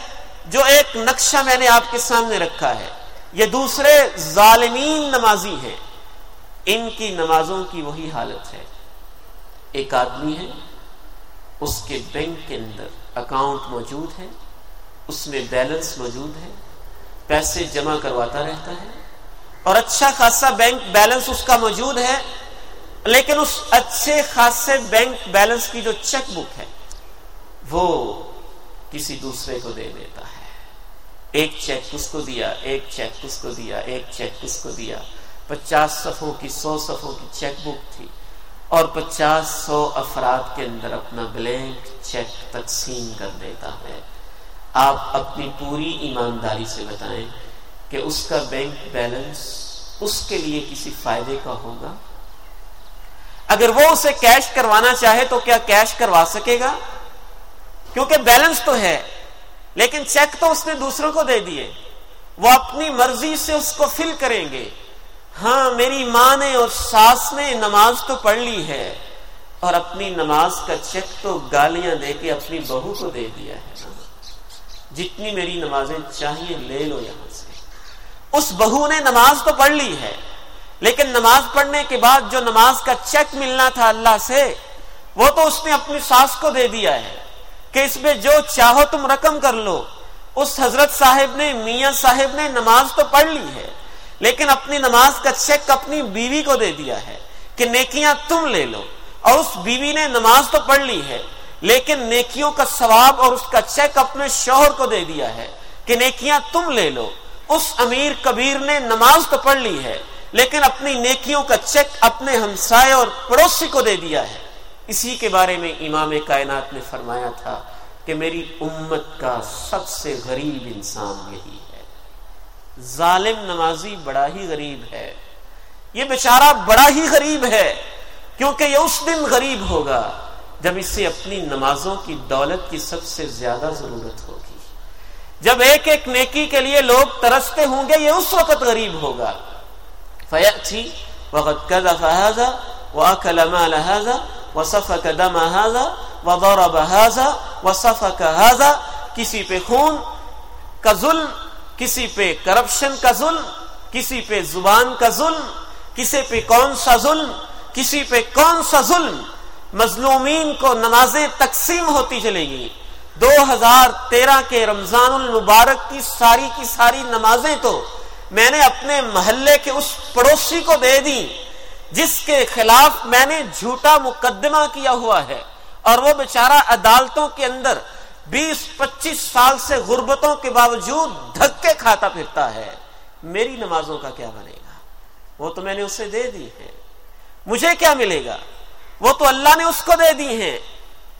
جو ایک نقشہ میں نے آپ کے سامنے رکھا ہے، یہ دوسرے ظالمین نمازی ہیں۔ ان کی نمازوں کی وہی حالت ہے۔ ایک آدمی ہے، اس کے بینک کے اندر اکاؤنٹ موجود ہے، اس میں بیلنس موجود ہے پیسے جمع کرواتا رہتا ہے۔ اور اچھا خاصا بینک بیلنس اس کا موجود ہے، لیکن اس اچھے خاصے بینک بیلنس کی جو چیک بک ہے، وہ کسی دوسرے کو دے دیتا ہے۔ ایک چیک اس کو دیا، ایک چیک اس کو دیا، ایک چیک اس کو دیا۔ پچاس صفوں کی، سو صفوں کی چیک بک تھی۔ اور پچاس سو افراد کے اندر اپنا بلینک چیک تقسیم کر دیتا ہے۔ آپ اپنی پوری ایمانداری سے بتائیں کہ اس کا بینک بیلنس اس کے لیے کسی فائدے کا ہوگا؟ اگر وہ اسے کیش کروانا چاہے تو کیا کیش کروا سکے گا؟ کیونکہ بیلنس تو ہے، لیکن چیک تو اس نے دوسروں کو دے دیے۔ وہ اپنی مرضی سے اس کو فل کریں گے۔ ہاں میری ماں نے اور ساس نے نماز تو پڑھ لی ہے، اور اپنی نماز کا چیک تو گالیاں دے کے اپنی بہو کو دے دیا ہے۔ جتنی میری نمازیں چاہیے لے لو یہاں سے۔ اس بہو نے نماز تو پڑھ لی ہے، لیکن نماز پڑھنے کے بعد جو نماز کا چیک ملنا تھا اللہ سے، وہ تو اس نے اپنی ساس کو دے دیا ہے کہ اس میں جو چاہو تم رقم کر لو۔ اس حضرت صاحب نے، میاں صاحب نے نماز تو پڑھ لی ہے، لیکن اپنی نماز کا چیک اپنی بیوی کو دے دیا ہے کہ نیکیاں تم لے لو۔ اور اس بیوی نے نماز تو پڑھ لی ہے لیکن نیکیوں کا ثواب اور اس کا چیک اپنے شوہر کو دے دیا ہے کہ نیکیاں تم لے لو۔ اس امیر کبیر نے نماز تو پڑھ لی ہے، لیکن اپنی نیکیوں کا چیک اپنے ہمسائے اور پڑوسی کو دے دیا ہے۔ اسی کے بارے میں امام کائنات نے فرمایا تھا کہ میری امت کا سب سے غریب انسان یہی ہے۔ ظالم نمازی بڑا ہی غریب ہے۔ یہ بیچارہ بڑا ہی غریب ہے، کیونکہ یہ اس دن غریب ہوگا۔ جب اسے اپنی نمازوں کی دولت کی سب سے زیادہ ضرورت ہوگی۔ جب ایک ایک نیکی کے لیے لوگ ترستے ہوں گے، یہ اس وقت غریب ہوگا۔ فیأتی وقد کذف هذا واکل مال هذا وصفک دم هذا وضرب هذا وصفک هذا۔ کسی پہ خون کا ظلم، کسی پہ کرپشن کا ظلم، کسی پہ زبان کا ظلم، کسی پہ کون سا ظلم، کسی پہ کون سا ظلم۔ مظلومین کو نمازیں تقسیم ہوتی چلے گی۔ دو ہزار تیرہ کے رمضان المبارک کی ساری کی ساری نمازیں تو میں نے اپنے محلے کے اس پڑوسی کو دے دی جس کے خلاف میں نے جھوٹا مقدمہ کیا ہوا ہے۔ اور وہ بیچارہ عدالتوں کے اندر بیس، پچیس سال سے غربتوں کے باوجود دھکے کھاتا پھرتا ہے۔ میری نمازوں کا کیا بنے گا؟ وہ تو میں نے اسے دے دی ہے۔ مجھے کیا ملے گا؟ وہ تو اللہ نے اس کو دے دی ہیں۔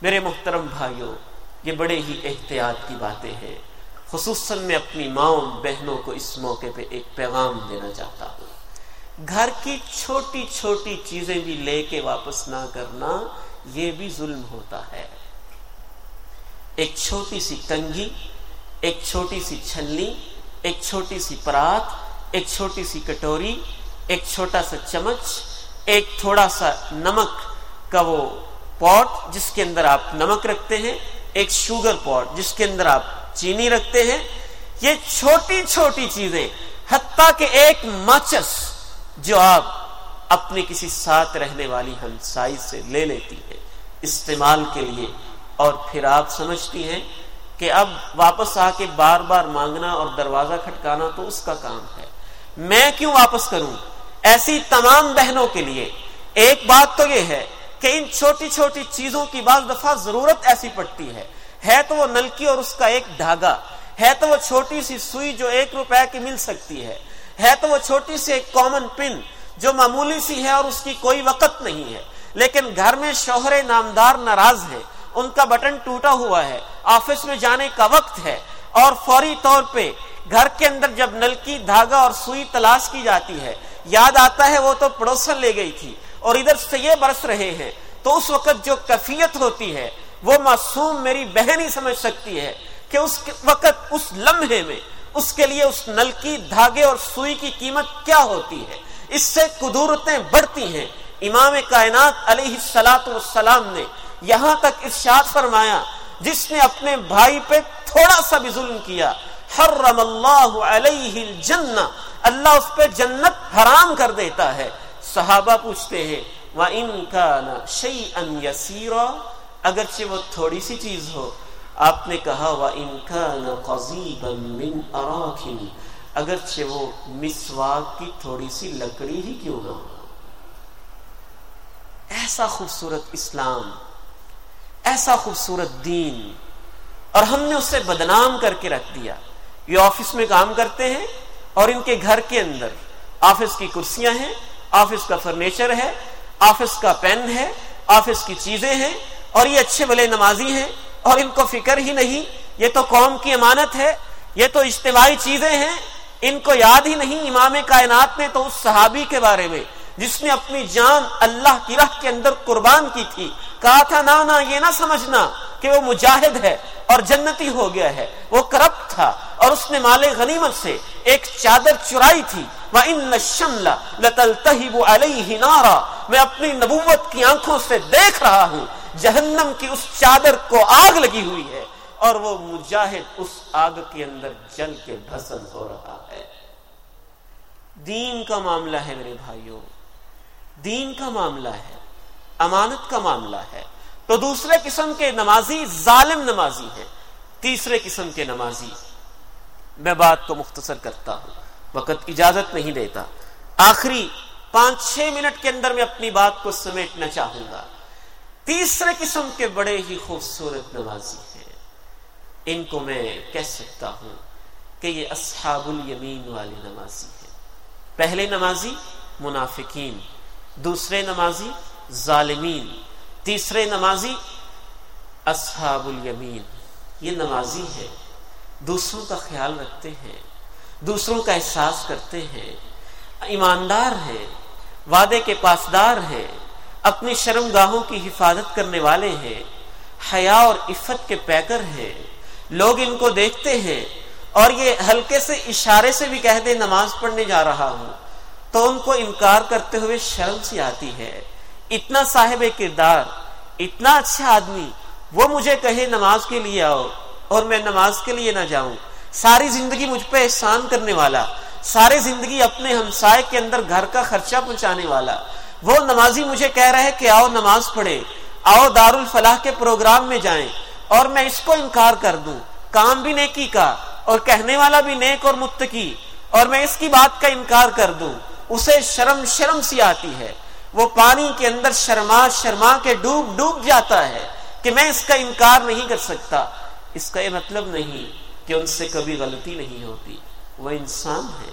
میرے محترم بھائیوں، یہ بڑے ہی احتیاط کی باتیں ہیں۔ خصوصاً میں اپنی ماؤں بہنوں کو اس موقع پہ ایک پیغام دینا چاہتا ہوں۔ گھر کی چھوٹی چھوٹی چیزیں بھی لے کے واپس نہ کرنا، یہ بھی ظلم ہوتا ہے۔ ایک چھوٹی سی کنگھی، ایک چھوٹی سی چھلنی، ایک چھوٹی سی پرات، ایک چھوٹی سی کٹوری، ایک چھوٹا سا چمچ، ایک تھوڑا سا نمک کا وہ پوٹ جس کے اندر آپ نمک رکھتے ہیں، ایک شوگر پوٹ جس کے اندر آپ چینی رکھتے ہیں، یہ چھوٹی چھوٹی چیزیں، حتیٰ کہ ایک ماچس جو آپ اپنے کسی ساتھ رہنے والی ہم سائز سے لے لیتی ہے استعمال کے لیے، اور پھر آپ سمجھتی ہیں کہ اب واپس آ کے بار بار مانگنا اور دروازہ کھٹکانا تو اس کا کام ہے۔ میں کیوں واپس کروں؟ ایسی تمام بہنوں کے لیے۔ ایک بات تو یہ ہے کہ ان چھوٹی چھوٹی چیزوں کی بعض دفعہ ضرورت ایسی پڑتی ہے۔ ہے تو وہ نلکی اور اس کا ایک دھاگا ہے تو وہ چھوٹی سی سوئی جو ایک روپے کی مل سکتی ہے۔ ہے تو وہ چھوٹی سی ایک کامن پن جو معمولی سی ہے اور اس کی کوئی وقت نہیں ہے۔ لیکن گھر میں شوہر نامدار ناراض ہیں ان کا بٹن ٹوٹا ہوا ہے۔ آفس میں جانے کا وقت ہے۔ اور فوری طور پہ گھر کے اندر جب نلکی دھاگا اور سوئی تلاش کی جاتی ہے، یاد آتا ہے وہ تو پڑوسن لے گئی تھی۔ اور ادھر سے یہ برس رہے ہیں، تو اس وقت جو کفیت ہوتی ہے، وہ معصوم میری بہن ہی سمجھ سکتی ہے کہ اس وقت اس لمحے میں اس کے لیے اس نلکی دھاگے اور سوئی کی قیمت کیا ہوتی ہے؟ اس سے قدورتیں بڑھتی ہیں۔ امام کائنات علیہ السلاط والسلام نے یہاں تک ارشاد فرمایا، جس نے اپنے بھائی پہ تھوڑا سا بھی ظلم کیا، حرم اللہ علیہ الجنہ، اللہ اس پہ جنت حرام کر دیتا ہے۔ صحابہ پوچھتے ہیں، وَإِن كَانَ شَيْئًا يَسِيرًا، اگرچہ وہ تھوڑی سی چیز ہو۔ آپ نے کہا، وَإِن كَانَ قَضِيبًا مِّنْ أَرَاكِن، اگرچہ وہ مسواک کی تھوڑی سی لکڑی ہی کیوں نہ ہو۔ ایسا خوبصورت اسلام، ایسا خوبصورت دین، اور ہم نے اسے بدنام کر کے رکھ دیا۔ یہ آفس میں کام کرتے ہیں اور ان کے گھر کے اندر آفس کی کرسیاں ہیں آفس کا فرنیچر ہے، آفس کا پین ہے، آفس کی چیزیں ہیں اور یہ اچھے بلے نمازی ہیں اور ان کو فکر ہی نہیں، یہ تو قوم کی امانت ہے، یہ تو اجتماعی چیزیں ہیں، ان کو یاد ہی نہیں امام کائنات نے تو اس صحابی کے بارے میں جس نے اپنی جان اللہ کی راہ کے اندر قربان کی تھی، کہا تھا نانا یہ نہ سمجھنا کہ وہ مجاہد ہے اور جنتی ہو گیا ہے، وہ کرپٹ تھا اور اس نے مال غنیمت سے ایک چادر چرائی تھی۔ عَلَيْهِ نَارًا۔ میں اپنی نبوت کی آنکھوں سے دیکھ رہا ہوں۔ جہنم کی اس چادر کو آگ لگی ہوئی ہے اور وہ مجاہد اس آگ کے اندر جل کے بھسن ہو رہا ہے۔ دین کا معاملہ ہے میرے بھائیوں۔ دین کا معاملہ ہے۔ امانت کا معاملہ ہے۔ تو دوسرے قسم کے نمازی ظالم نمازی ہیں۔ تیسرے قسم کے نمازی۔ میں بات کو مختصر کرتا ہوں۔ وقت اجازت نہیں دیتا۔ آخری پانچ چھ منٹ کے اندر میں اپنی بات کو سمیٹنا چاہوں گا۔ تیسرے قسم کے بڑے ہی خوبصورت نمازی ہیں۔ ان کو میں کہہ سکتا ہوں کہ یہ اصحاب الیمین والے نمازی ہیں۔ پہلے نمازی منافقین، دوسرے نمازی ظالمین، تیسرے نمازی اصحاب الیمین یہ نمازی ہے دوسروں کا خیال رکھتے ہیں۔ دوسروں کا احساس کرتے ہیں۔ ایماندار ہیں، وعدے کے پاسدار ہیں، اپنی شرم گاہوں کی حفاظت کرنے والے ہیں۔ حیا اور عفت کے پیکر ہیں۔ لوگ ان کو دیکھتے ہیں۔ اور یہ ہلکے سے اشارے سے بھی کہہ دے نماز پڑھنے جا رہا ہوں۔ تو ان کو انکار کرتے ہوئے شرم سی آتی ہے۔ اتنا صاحب کردار، اتنا اچھا آدمی، وہ مجھے کہے نماز کے لیے آؤ اور میں نماز کے لیے نہ جاؤں۔ ساری زندگی مجھ پہ احسان کرنے والا، ساری زندگی اپنے ہمسائے کے اندر گھر کا خرچہ پہنچانے والا۔ وہ نمازی مجھے کہہ رہے کہ آؤ نماز پڑھے آؤ دار الفلاح کے پروگرام میں جائیں اور میں اس کو انکار کر دوں۔ کام بھی نیکی کا اور کہنے والا بھی نیک اور متقی، اور میں اس کی بات کا انکار کر دوں۔ اسے شرم شرم سی آتی ہے۔ وہ پانی کے اندر شرما شرما کے ڈوب ڈوب جاتا ہے کہ میں اس کا انکار نہیں کر سکتا۔ اس کا یہ مطلب نہیں۔ کہ ان سے کبھی غلطی نہیں ہوتی۔ وہ انسان ہے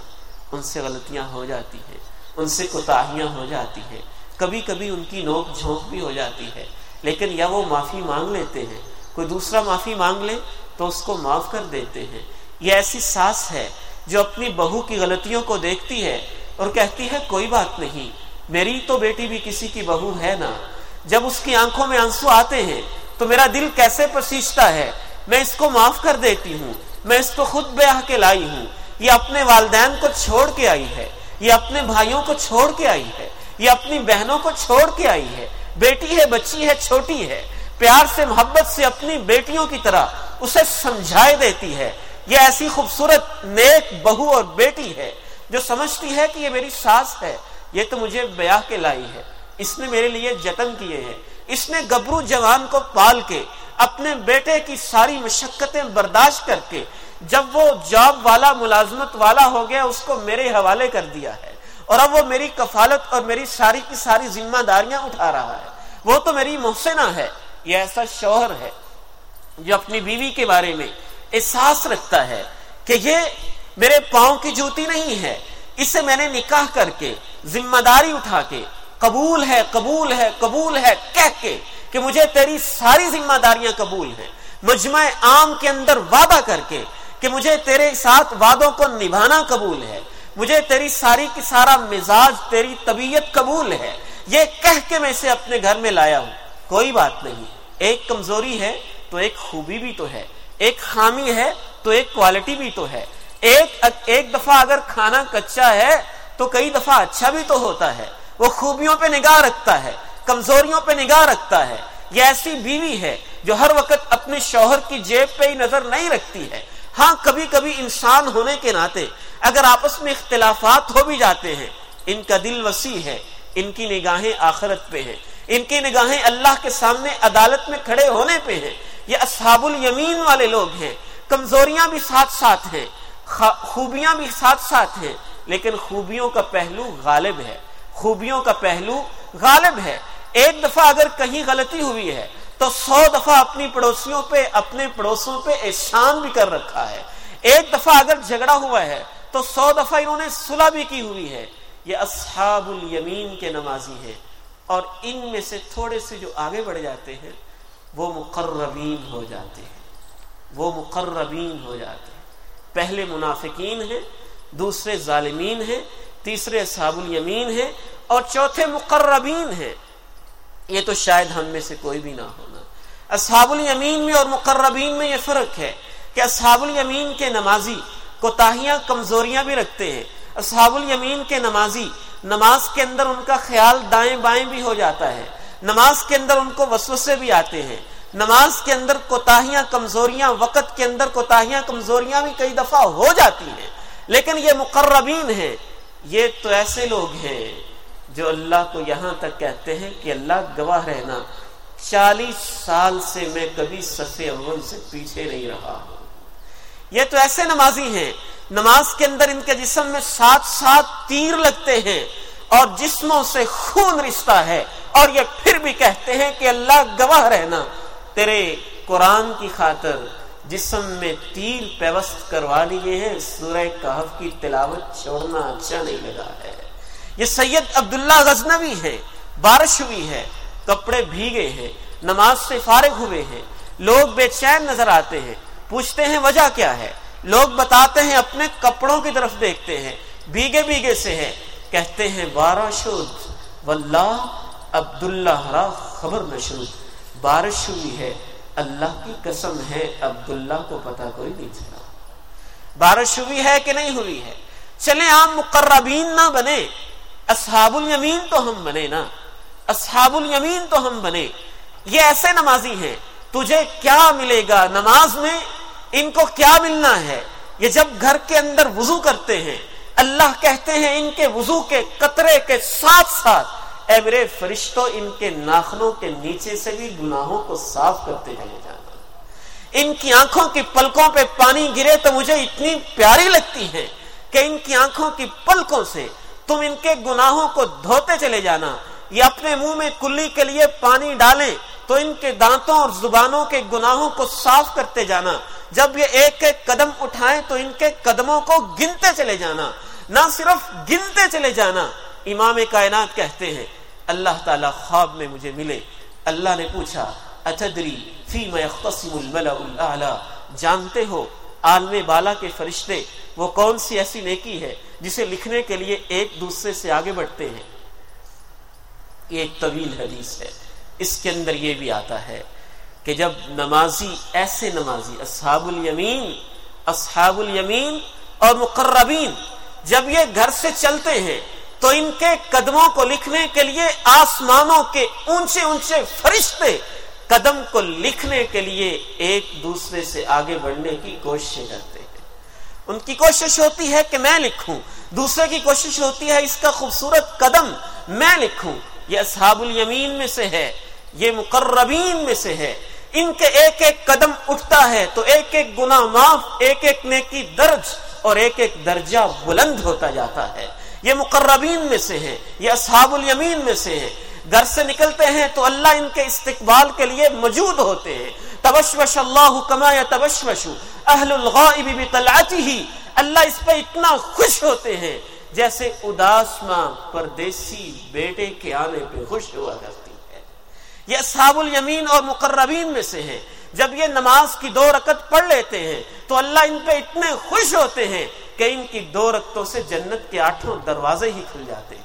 ان سے غلطیاں ہو جاتی ہیں، ان سے کوتاہیاں ہو جاتی ہیں۔ کبھی کبھی ان کی نوک جھونک بھی ہو جاتی ہے۔ لیکن یا وہ معافی مانگ لیتے ہیں، کوئی دوسرا معافی مانگ لے تو اس کو معاف کر دیتے ہیں۔ یہ ایسی ساس ہے جو اپنی بہو کی غلطیوں کو دیکھتی ہے اور کہتی ہے، کوئی بات نہیں، میری تو بیٹی بھی کسی کی بہو ہے نا۔ جب اس کی آنکھوں میں آنسو آتے ہیں تو میرا دل کیسے پسیجتا ہے؟ میں اس کو معاف کر دیتی ہوں، میں اس کو خود بیاہ کے لائی ہوں۔ یہ اپنے والدین کو چھوڑ کے آئی ہے، یہ اپنے بھائیوں کو چھوڑ کے آئی ہے، یہ اپنی بہنوں کو چھوڑ کے آئی ہے۔ بیٹی ہے، بچی ہے، چھوٹی ہے۔ پیار سے، محبت سے اپنی بیٹیوں کی طرح اسے سمجھائے دیتی ہے۔ یہ ایسی خوبصورت نیک بہو اور بیٹی ہے جو سمجھتی ہے کہ یہ میری ساس ہے، یہ تو مجھے بیاہ کے لائی ہے۔ اس نے میرے لیے جتن کیے ہیں۔ اس نے گبرو جوان کو پال کے اپنے بیٹے کی ساری مشقتیں برداشت کر کے جب وہ جاب والا، ملازمت والا ہو گیا، اس کو میرے حوالے کر دیا ہے۔ اور اب وہ میری کفالت اور میری ساری کی ساری ذمہ داریاں اٹھا رہا ہے۔ وہ تو میری محسنہ ہے، یہ ایسا شوہر ہے جو اپنی بیوی کے بارے میں احساس رکھتا ہے کہ یہ میرے پاؤں کی جوتی نہیں ہے۔ اسے میں نے نکاح کر کے، ذمہ داری اٹھا کے، قبول ہے قبول ہے قبول ہے، کہہ کے کہ مجھے تیری ساری ذمہ داریاں قبول ہیں۔ مجمع عام کے اندر وعدہ کر کے کہ مجھے تیرے ساتھ وعدوں کو نبھانا قبول ہے۔ مجھے تیری ساری کی سارا مزاج، تیری طبیعت قبول ہے۔ یہ کہہ کے میں اسے اپنے گھر میں لایا ہوں۔ کوئی بات نہیں۔ ایک کمزوری ہے تو ایک خوبی بھی تو ہے۔ ایک خامی ہے تو ایک کوالٹی بھی تو ہے۔ ایک ایک دفعہ اگر کھانا کچا ہے تو کئی دفعہ اچھا بھی تو ہوتا ہے۔ وہ خوبیوں پہ نگاہ رکھتا ہے۔ کمزوریوں پہ نگاہ رکھتا ہے۔ یہ ایسی بیوی ہے جو ہر وقت اپنے شوہر کی جیب پہ ہی نظر نہیں رکھتی ہے۔ ہاں کبھی کبھی انسان ہونے کے ناطے اگر آپس میں اختلافات ہو بھی جاتے ہیں، ان کا دل وسیع ہے، ان کی نگاہیں آخرت پہ ہیں۔ ان کی نگاہیں اللہ کے سامنے عدالت میں کھڑے ہونے پہ ہیں۔ یہ اصحاب الیمین والے لوگ ہیں۔ کمزوریاں بھی ساتھ ساتھ ہیں خوبیاں بھی ساتھ ساتھ ہیں، لیکن خوبیوں کا پہلو غالب ہے۔ خوبیوں کا پہلو غالب ہے۔ ایک دفعہ اگر کہیں غلطی ہوئی ہے، تو سو دفعہ اپنی پڑوسیوں پہ، اپنے پڑوسوں پہ احسان بھی کر رکھا ہے۔ ایک دفعہ اگر جھگڑا ہوا ہے، تو سو دفعہ انہوں نے صلح بھی کی ہوئی ہے۔ یہ اصحاب الیمین کے نمازی ہیں۔ اور ان میں سے تھوڑے سے جو آگے بڑھ جاتے ہیں، وہ مقربین ہو جاتے ہیں۔ وہ مقربین ہو جاتے ہیں۔ پہلے منافقین ہیں، دوسرے ظالمین ہیں، تیسرے اصحاب الیمین ہیں، اور چوتھے مقربین ہیں۔ یہ تو شاید ہم میں سے کوئی بھی نہ ہونا۔ اصحاب الیمین میں اور مقربین میں یہ فرق ہے کہ اصحاب الیمین کے نمازی کوتاہیاں کمزوریاں بھی رکھتے ہیں۔ اصحاب الیمین کے نمازی نماز کے اندر ان کا خیال دائیں بائیں بھی ہو جاتا ہے۔ نماز کے اندر ان کو وسوسے بھی آتے ہیں۔ نماز کے اندر کوتاہیاں کمزوریاں، وقت کے اندر کوتاہیاں کمزوریاں بھی کئی دفعہ ہو جاتی ہیں۔ لیکن یہ مقربین ہیں، یہ تو ایسے لوگ ہیں۔ جو اللہ کو یہاں تک کہتے ہیں کہ اللہ گواہ رہنا، چالیس سال سے میں کبھی سفے اول سے پیچھے نہیں رہا۔ ہوں یہ تو ایسے نمازی ہیں، نماز کے اندر ان کے جسم میں سات سات تیر لگتے ہیں اور جسموں سے خون رشتہ ہے اور یہ پھر بھی کہتے ہیں کہ اللہ گواہ رہنا۔ تیرے قرآن کی خاطر جسم میں تیر پیوست کروا لیے ہیں، سورہ کہف کی تلاوت چھوڑنا اچھا نہیں لگا ہے۔ یہ سید عبداللہ غزنوی ہے، بارش ہوئی ہے، کپڑے بھیگے ہیں، نماز سے فارغ ہوئے ہیں، لوگ بے چین نظر آتے ہیں، پوچھتے ہیں وجہ کیا ہے؟ لوگ بتاتے ہیں اپنے کپڑوں کی طرف دیکھتے ہیں بیگے بیگے سے ہے کہتے ہیں بارہ شد واللہ عبداللہ را خبر نشود، بارش ہوئی ہے، اللہ کی قسم ہے، عبداللہ کو پتا کوئی نہیں چلا۔ بارش ہوئی ہے کہ نہیں ہوئی ہے؟ چلے عام مقربین نہ بنے اصحاب الیمین تو ہم بنے نا۔ اصحاب الیمین تو ہم بنے۔ یہ ایسے نمازی ہیں۔ تجھے کیا ملے گا نماز میں؟ ان کو کیا ملنا ہے؟ یہ جب گھر کے اندر وضو کرتے ہیں، اللہ کہتے ہیں ان کے وضو کے قطرے کے ساتھ ساتھ۔ اے میرے فرشتوں ان کے ناخنوں کے نیچے سے بھی گناہوں کو صاف کرتے چلے جانا۔ ان کی آنکھوں کی پلکوں پہ پانی گرے تو مجھے اتنی پیاری لگتی ہے کہ ان کی آنکھوں کی پلکوں سے تم ان کے گناہوں کو دھوتے چلے جانا یہ اپنے منہ میں کلی کے لیے پانی ڈالیں، تو ان کے دانتوں اور زبانوں کے گناہوں کو صاف کرتے جانا۔ جب یہ ایک ایک قدم اٹھائیں، تو ان کے قدموں کو گنتے چلے جانا۔ نہ صرف گنتے چلے جانا۔ امام کائنات کہتے ہیں، اللہ تعالی خواب میں مجھے ملے۔ اللہ نے پوچھا، اتدری فی میں جانتے ہو عالم بالا کے فرشتے، وہ کون سی ایسی نیکی ہے؟ جسے لکھنے کے لیے ایک دوسرے سے آگے بڑھتے ہیں۔ یہ ایک طویل حدیث ہے۔ اس کے اندر یہ بھی آتا ہے کہ جب نمازی، ایسے نمازی، اصحاب الیمین اصحاب الیمین اور مقربین جب یہ گھر سے چلتے ہیں، تو ان کے قدموں کو لکھنے کے لیے، آسمانوں کے اونچے اونچے فرشتے قدم کو لکھنے کے لیے ایک دوسرے سے آگے بڑھنے کی کوشش کرتے ہیں۔ ان کی کوشش ہوتی ہے کہ میں لکھوں۔ دوسرے کی کوشش ہوتی ہے اس کا خوبصورت قدم میں لکھوں۔ یہ اصحاب الیمین میں سے ہے، یہ مقربین میں سے ہے۔ ان کے ایک ایک قدم اٹھتا ہے تو ایک ایک گنا معاف، ایک ایک نیکی درج اور ایک ایک درجہ بلند ہوتا جاتا ہے۔ یہ مقربین میں سے ہے، یہ اصحاب الیمین میں سے ہے۔ گھر سے نکلتے ہیں تو اللہ ان کے استقبال کے لیے موجود ہوتے ہیں۔ تبشوش اللہ کما یا تبشوش اہل الغائب بطلعته. اللہ اس پہ اتنا خوش ہوتے ہیں جیسے اداس ماں پردیسی بیٹے کے آنے پہ خوش ہوا کرتی ہے۔ یہ اصحاب الیمین اور مقربین میں سے ہیں۔ جب یہ نماز کی دو رکت پڑھ لیتے ہیں تو اللہ ان پہ اتنے خوش ہوتے ہیں کہ ان کی دو رکتوں سے جنت کے آٹھوں دروازے ہی کھل جاتے ہیں۔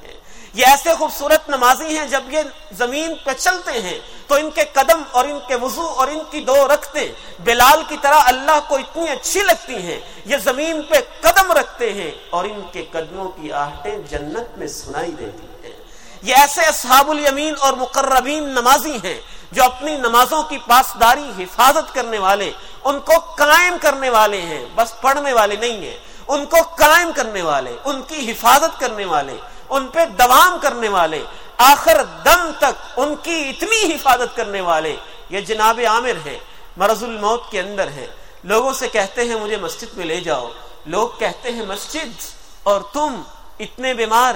یہ ایسے خوبصورت نمازی ہیں جب یہ زمین پہ چلتے ہیں تو ان کے قدم اور ان کے وضو اور ان کی دو رکھتے بلال کی طرح اللہ کو اتنی اچھی لگتی ہیں، یہ زمین پہ قدم رکھتے ہیں اور ان کے قدموں کی آہٹیں جنت میں سنائی دیتی ہیں۔ یہ ایسے اصحاب الیمین اور مقربین نمازی ہیں جو اپنی نمازوں کی پاسداری، حفاظت کرنے والے، ان کو قائم کرنے والے ہیں، بس پڑھنے والے نہیں ہیں۔ ان کو قائم کرنے والے، ان کی حفاظت کرنے والے ان پہ دوام کرنے والے، آخر دم تک ان کی اتنی حفاظت کرنے والے۔ یہ جناب عامر ہے مرض الموت کے اندر ہے لوگوں سے کہتے ہیں، مجھے مسجد میں لے جاؤ۔ لوگ کہتے ہیں، مسجد؟ اور تم اتنے بیمار؟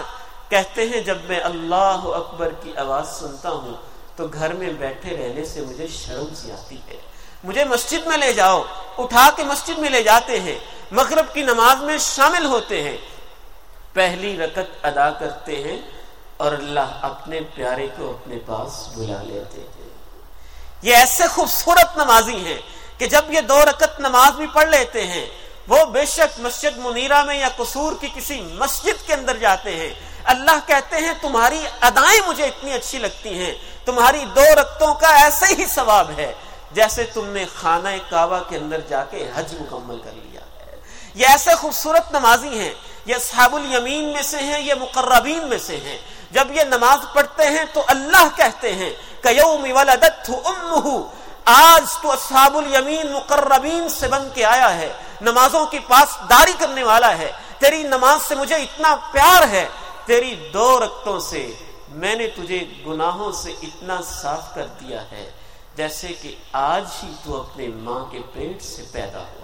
کہتے ہیں، جب میں اللہ اکبر کی آواز سنتا ہوں، تو گھر میں بیٹھے رہنے سے مجھے شرم سی آتی ہے۔ مجھے مسجد میں لے جاؤ۔ اٹھا کے مسجد میں لے جاتے ہیں۔ مغرب کی نماز میں شامل ہوتے ہیں۔ پہلی رکت ادا کرتے ہیں اور اللہ اپنے پیارے کو اپنے پاس بلا لیتے ہیں۔ یہ ایسے خوبصورت نمازی ہیں کہ جب یہ دو رکت نماز بھی پڑھ لیتے ہیں، وہ بے شک مسجد منیرہ میں یا قصور کی کسی مسجد کے اندر جاتے ہیں۔ اللہ کہتے ہیں، تمہاری ادائیں مجھے اتنی اچھی لگتی ہیں، تمہاری دو رکتوں کا ایسے ہی ثواب ہے جیسے تم نے خانہ کعبہ کے اندر جا کے حج مکمل کر لیا ہے۔ یہ ایسے خوبصورت نمازی ہیں یہ صحاب الیمین میں سے ہیں، یہ مقربین میں سے ہیں۔ جب یہ نماز پڑھتے ہیں تو اللہ کہتے ہیں آج تو اصحاب الیمین مقربین سے بن کے آیا ہے، نمازوں کی پاس داری کرنے والا ہے۔ تیری نماز سے مجھے اتنا پیار ہے، تیری دو رقطوں سے میں نے تجھے گناہوں سے اتنا صاف کر دیا ہے، جیسے کہ آج ہی تو اپنے ماں کے پیٹ سے پیدا ہوا۔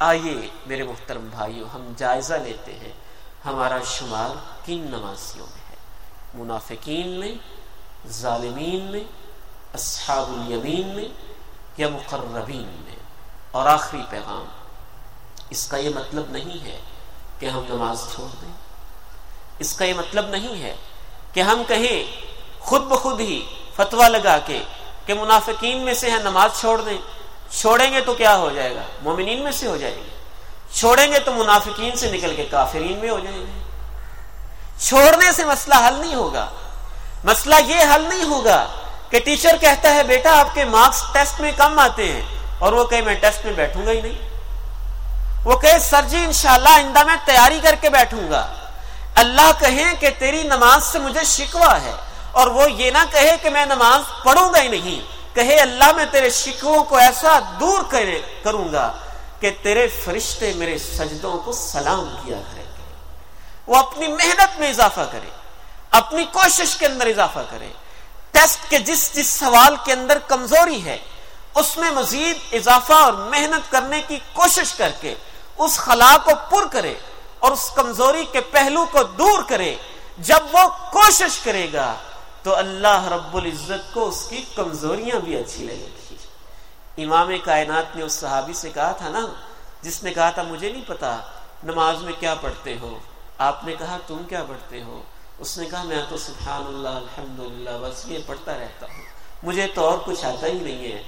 آئیے میرے محترم بھائیوں ہم جائزہ لیتے ہیں۔ ہمارا شمار کن نمازیوں میں ہے۔ منافقین میں، ظالمین میں اصحاب الیمین میں یا مقربین میں۔ اور آخری پیغام، اس کا یہ مطلب نہیں ہے کہ ہم نماز چھوڑ دیں۔ اس کا یہ مطلب نہیں ہے کہ ہم کہیں خود بخود ہی فتوا لگا کے کہ منافقین میں سے ہے نماز چھوڑ دیں۔ چھوڑیں گے تو کیا ہو جائے گا؟ مومنین میں سے ہو جائے گی چھوڑیں گے تو منافقین سے نکل کے کافرین میں ہو جائیں گے۔ چھوڑنے سے مسئلہ حل نہیں ہوگا۔ مسئلہ یہ حل نہیں ہوگا کہ ٹیچر کہتا ہے، بیٹا، آپ کے مارکس ٹیسٹ میں کم آتے ہیں۔ اور وہ کہے، میں ٹیسٹ میں بیٹھوں گا ہی نہیں۔ وہ کہے، سر جی انشاءاللہ آئندہ میں تیاری کر کے بیٹھوں گا۔ اللہ کہیں کہ تیری نماز سے مجھے شکوا ہے۔ اور وہ یہ نہ کہے کہ میں نماز پڑھوں گا ہی نہیں۔ کہے اللہ میں تیرے شکووں کو ایسا دور کروں گا کہ تیرے فرشتے میرے سجدوں کو سلام کیا کریں۔ گے وہ اپنی محنت میں اضافہ کرے، اپنی کوشش کے اندر اضافہ کرے۔ ٹیسٹ کے جس جس سوال کے اندر کمزوری ہے، اس میں مزید اضافہ اور محنت کرنے کی کوشش کر کے اس خلا کو پر کرے اور اس کمزوری کے پہلو کو دور کرے۔ جب وہ کوشش کرے گا تو اللہ رب العزت کو اس کی کمزوریاں بھی اچھی لگے گی۔ امام کائنات نے اس صحابی سے کہا تھا نا، جس نے کہا تھا، مجھے نہیں پتا نماز میں کیا پڑھتے ہو۔ آپ نے کہا، تم کیا پڑھتے ہو؟ اس نے کہا، میں تو سبحان اللہ الحمد بس یہ پڑھتا رہتا ہوں۔ مجھے تو اور کچھ آتا ہی نہیں ہے۔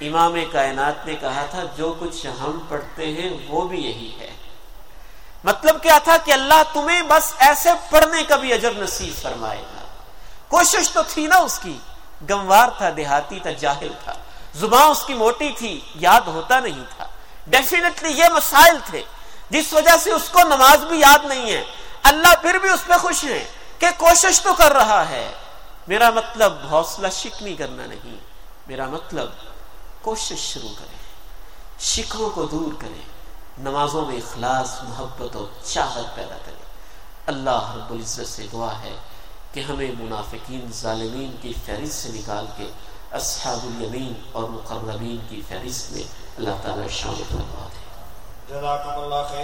امام کائنات نے کہا تھا، جو کچھ ہم پڑھتے ہیں، وہ بھی یہی ہے۔ مطلب کیا تھا کہ اللہ تمہیں بس ایسے پڑھنے کا بھی اجر نصیب فرمائے۔ گا کوشش تو تھی نا اس کی۔ گموار تھا، دیہاتی تھا، جاہل تھا۔ زبان اس کی موٹی تھی، یاد ہوتا نہیں تھا۔ ڈیفینیٹلی یہ مسائل تھے۔ جس وجہ سے اس کو نماز بھی یاد نہیں ہے۔ اللہ پھر بھی اس پہ خوش ہے کہ کوشش تو کر رہا ہے۔ میرا مطلب حوصلہ شک نہیں کرنا نہیں۔ میرا مطلب کوشش شروع کرے شکوں کو دور کرے نمازوں میں اخلاص، محبت اور چاہت پیدا کرے اللہ رب العزت سے دعا ہے۔ کہ ہمیں منافقین، ظالمین کی فہرست سے نکال کے اصحاب الیمین اور مقربین کی فہرست میں اللہ تعالیٰ شامل فرما دے جزاکم اللہ خیر۔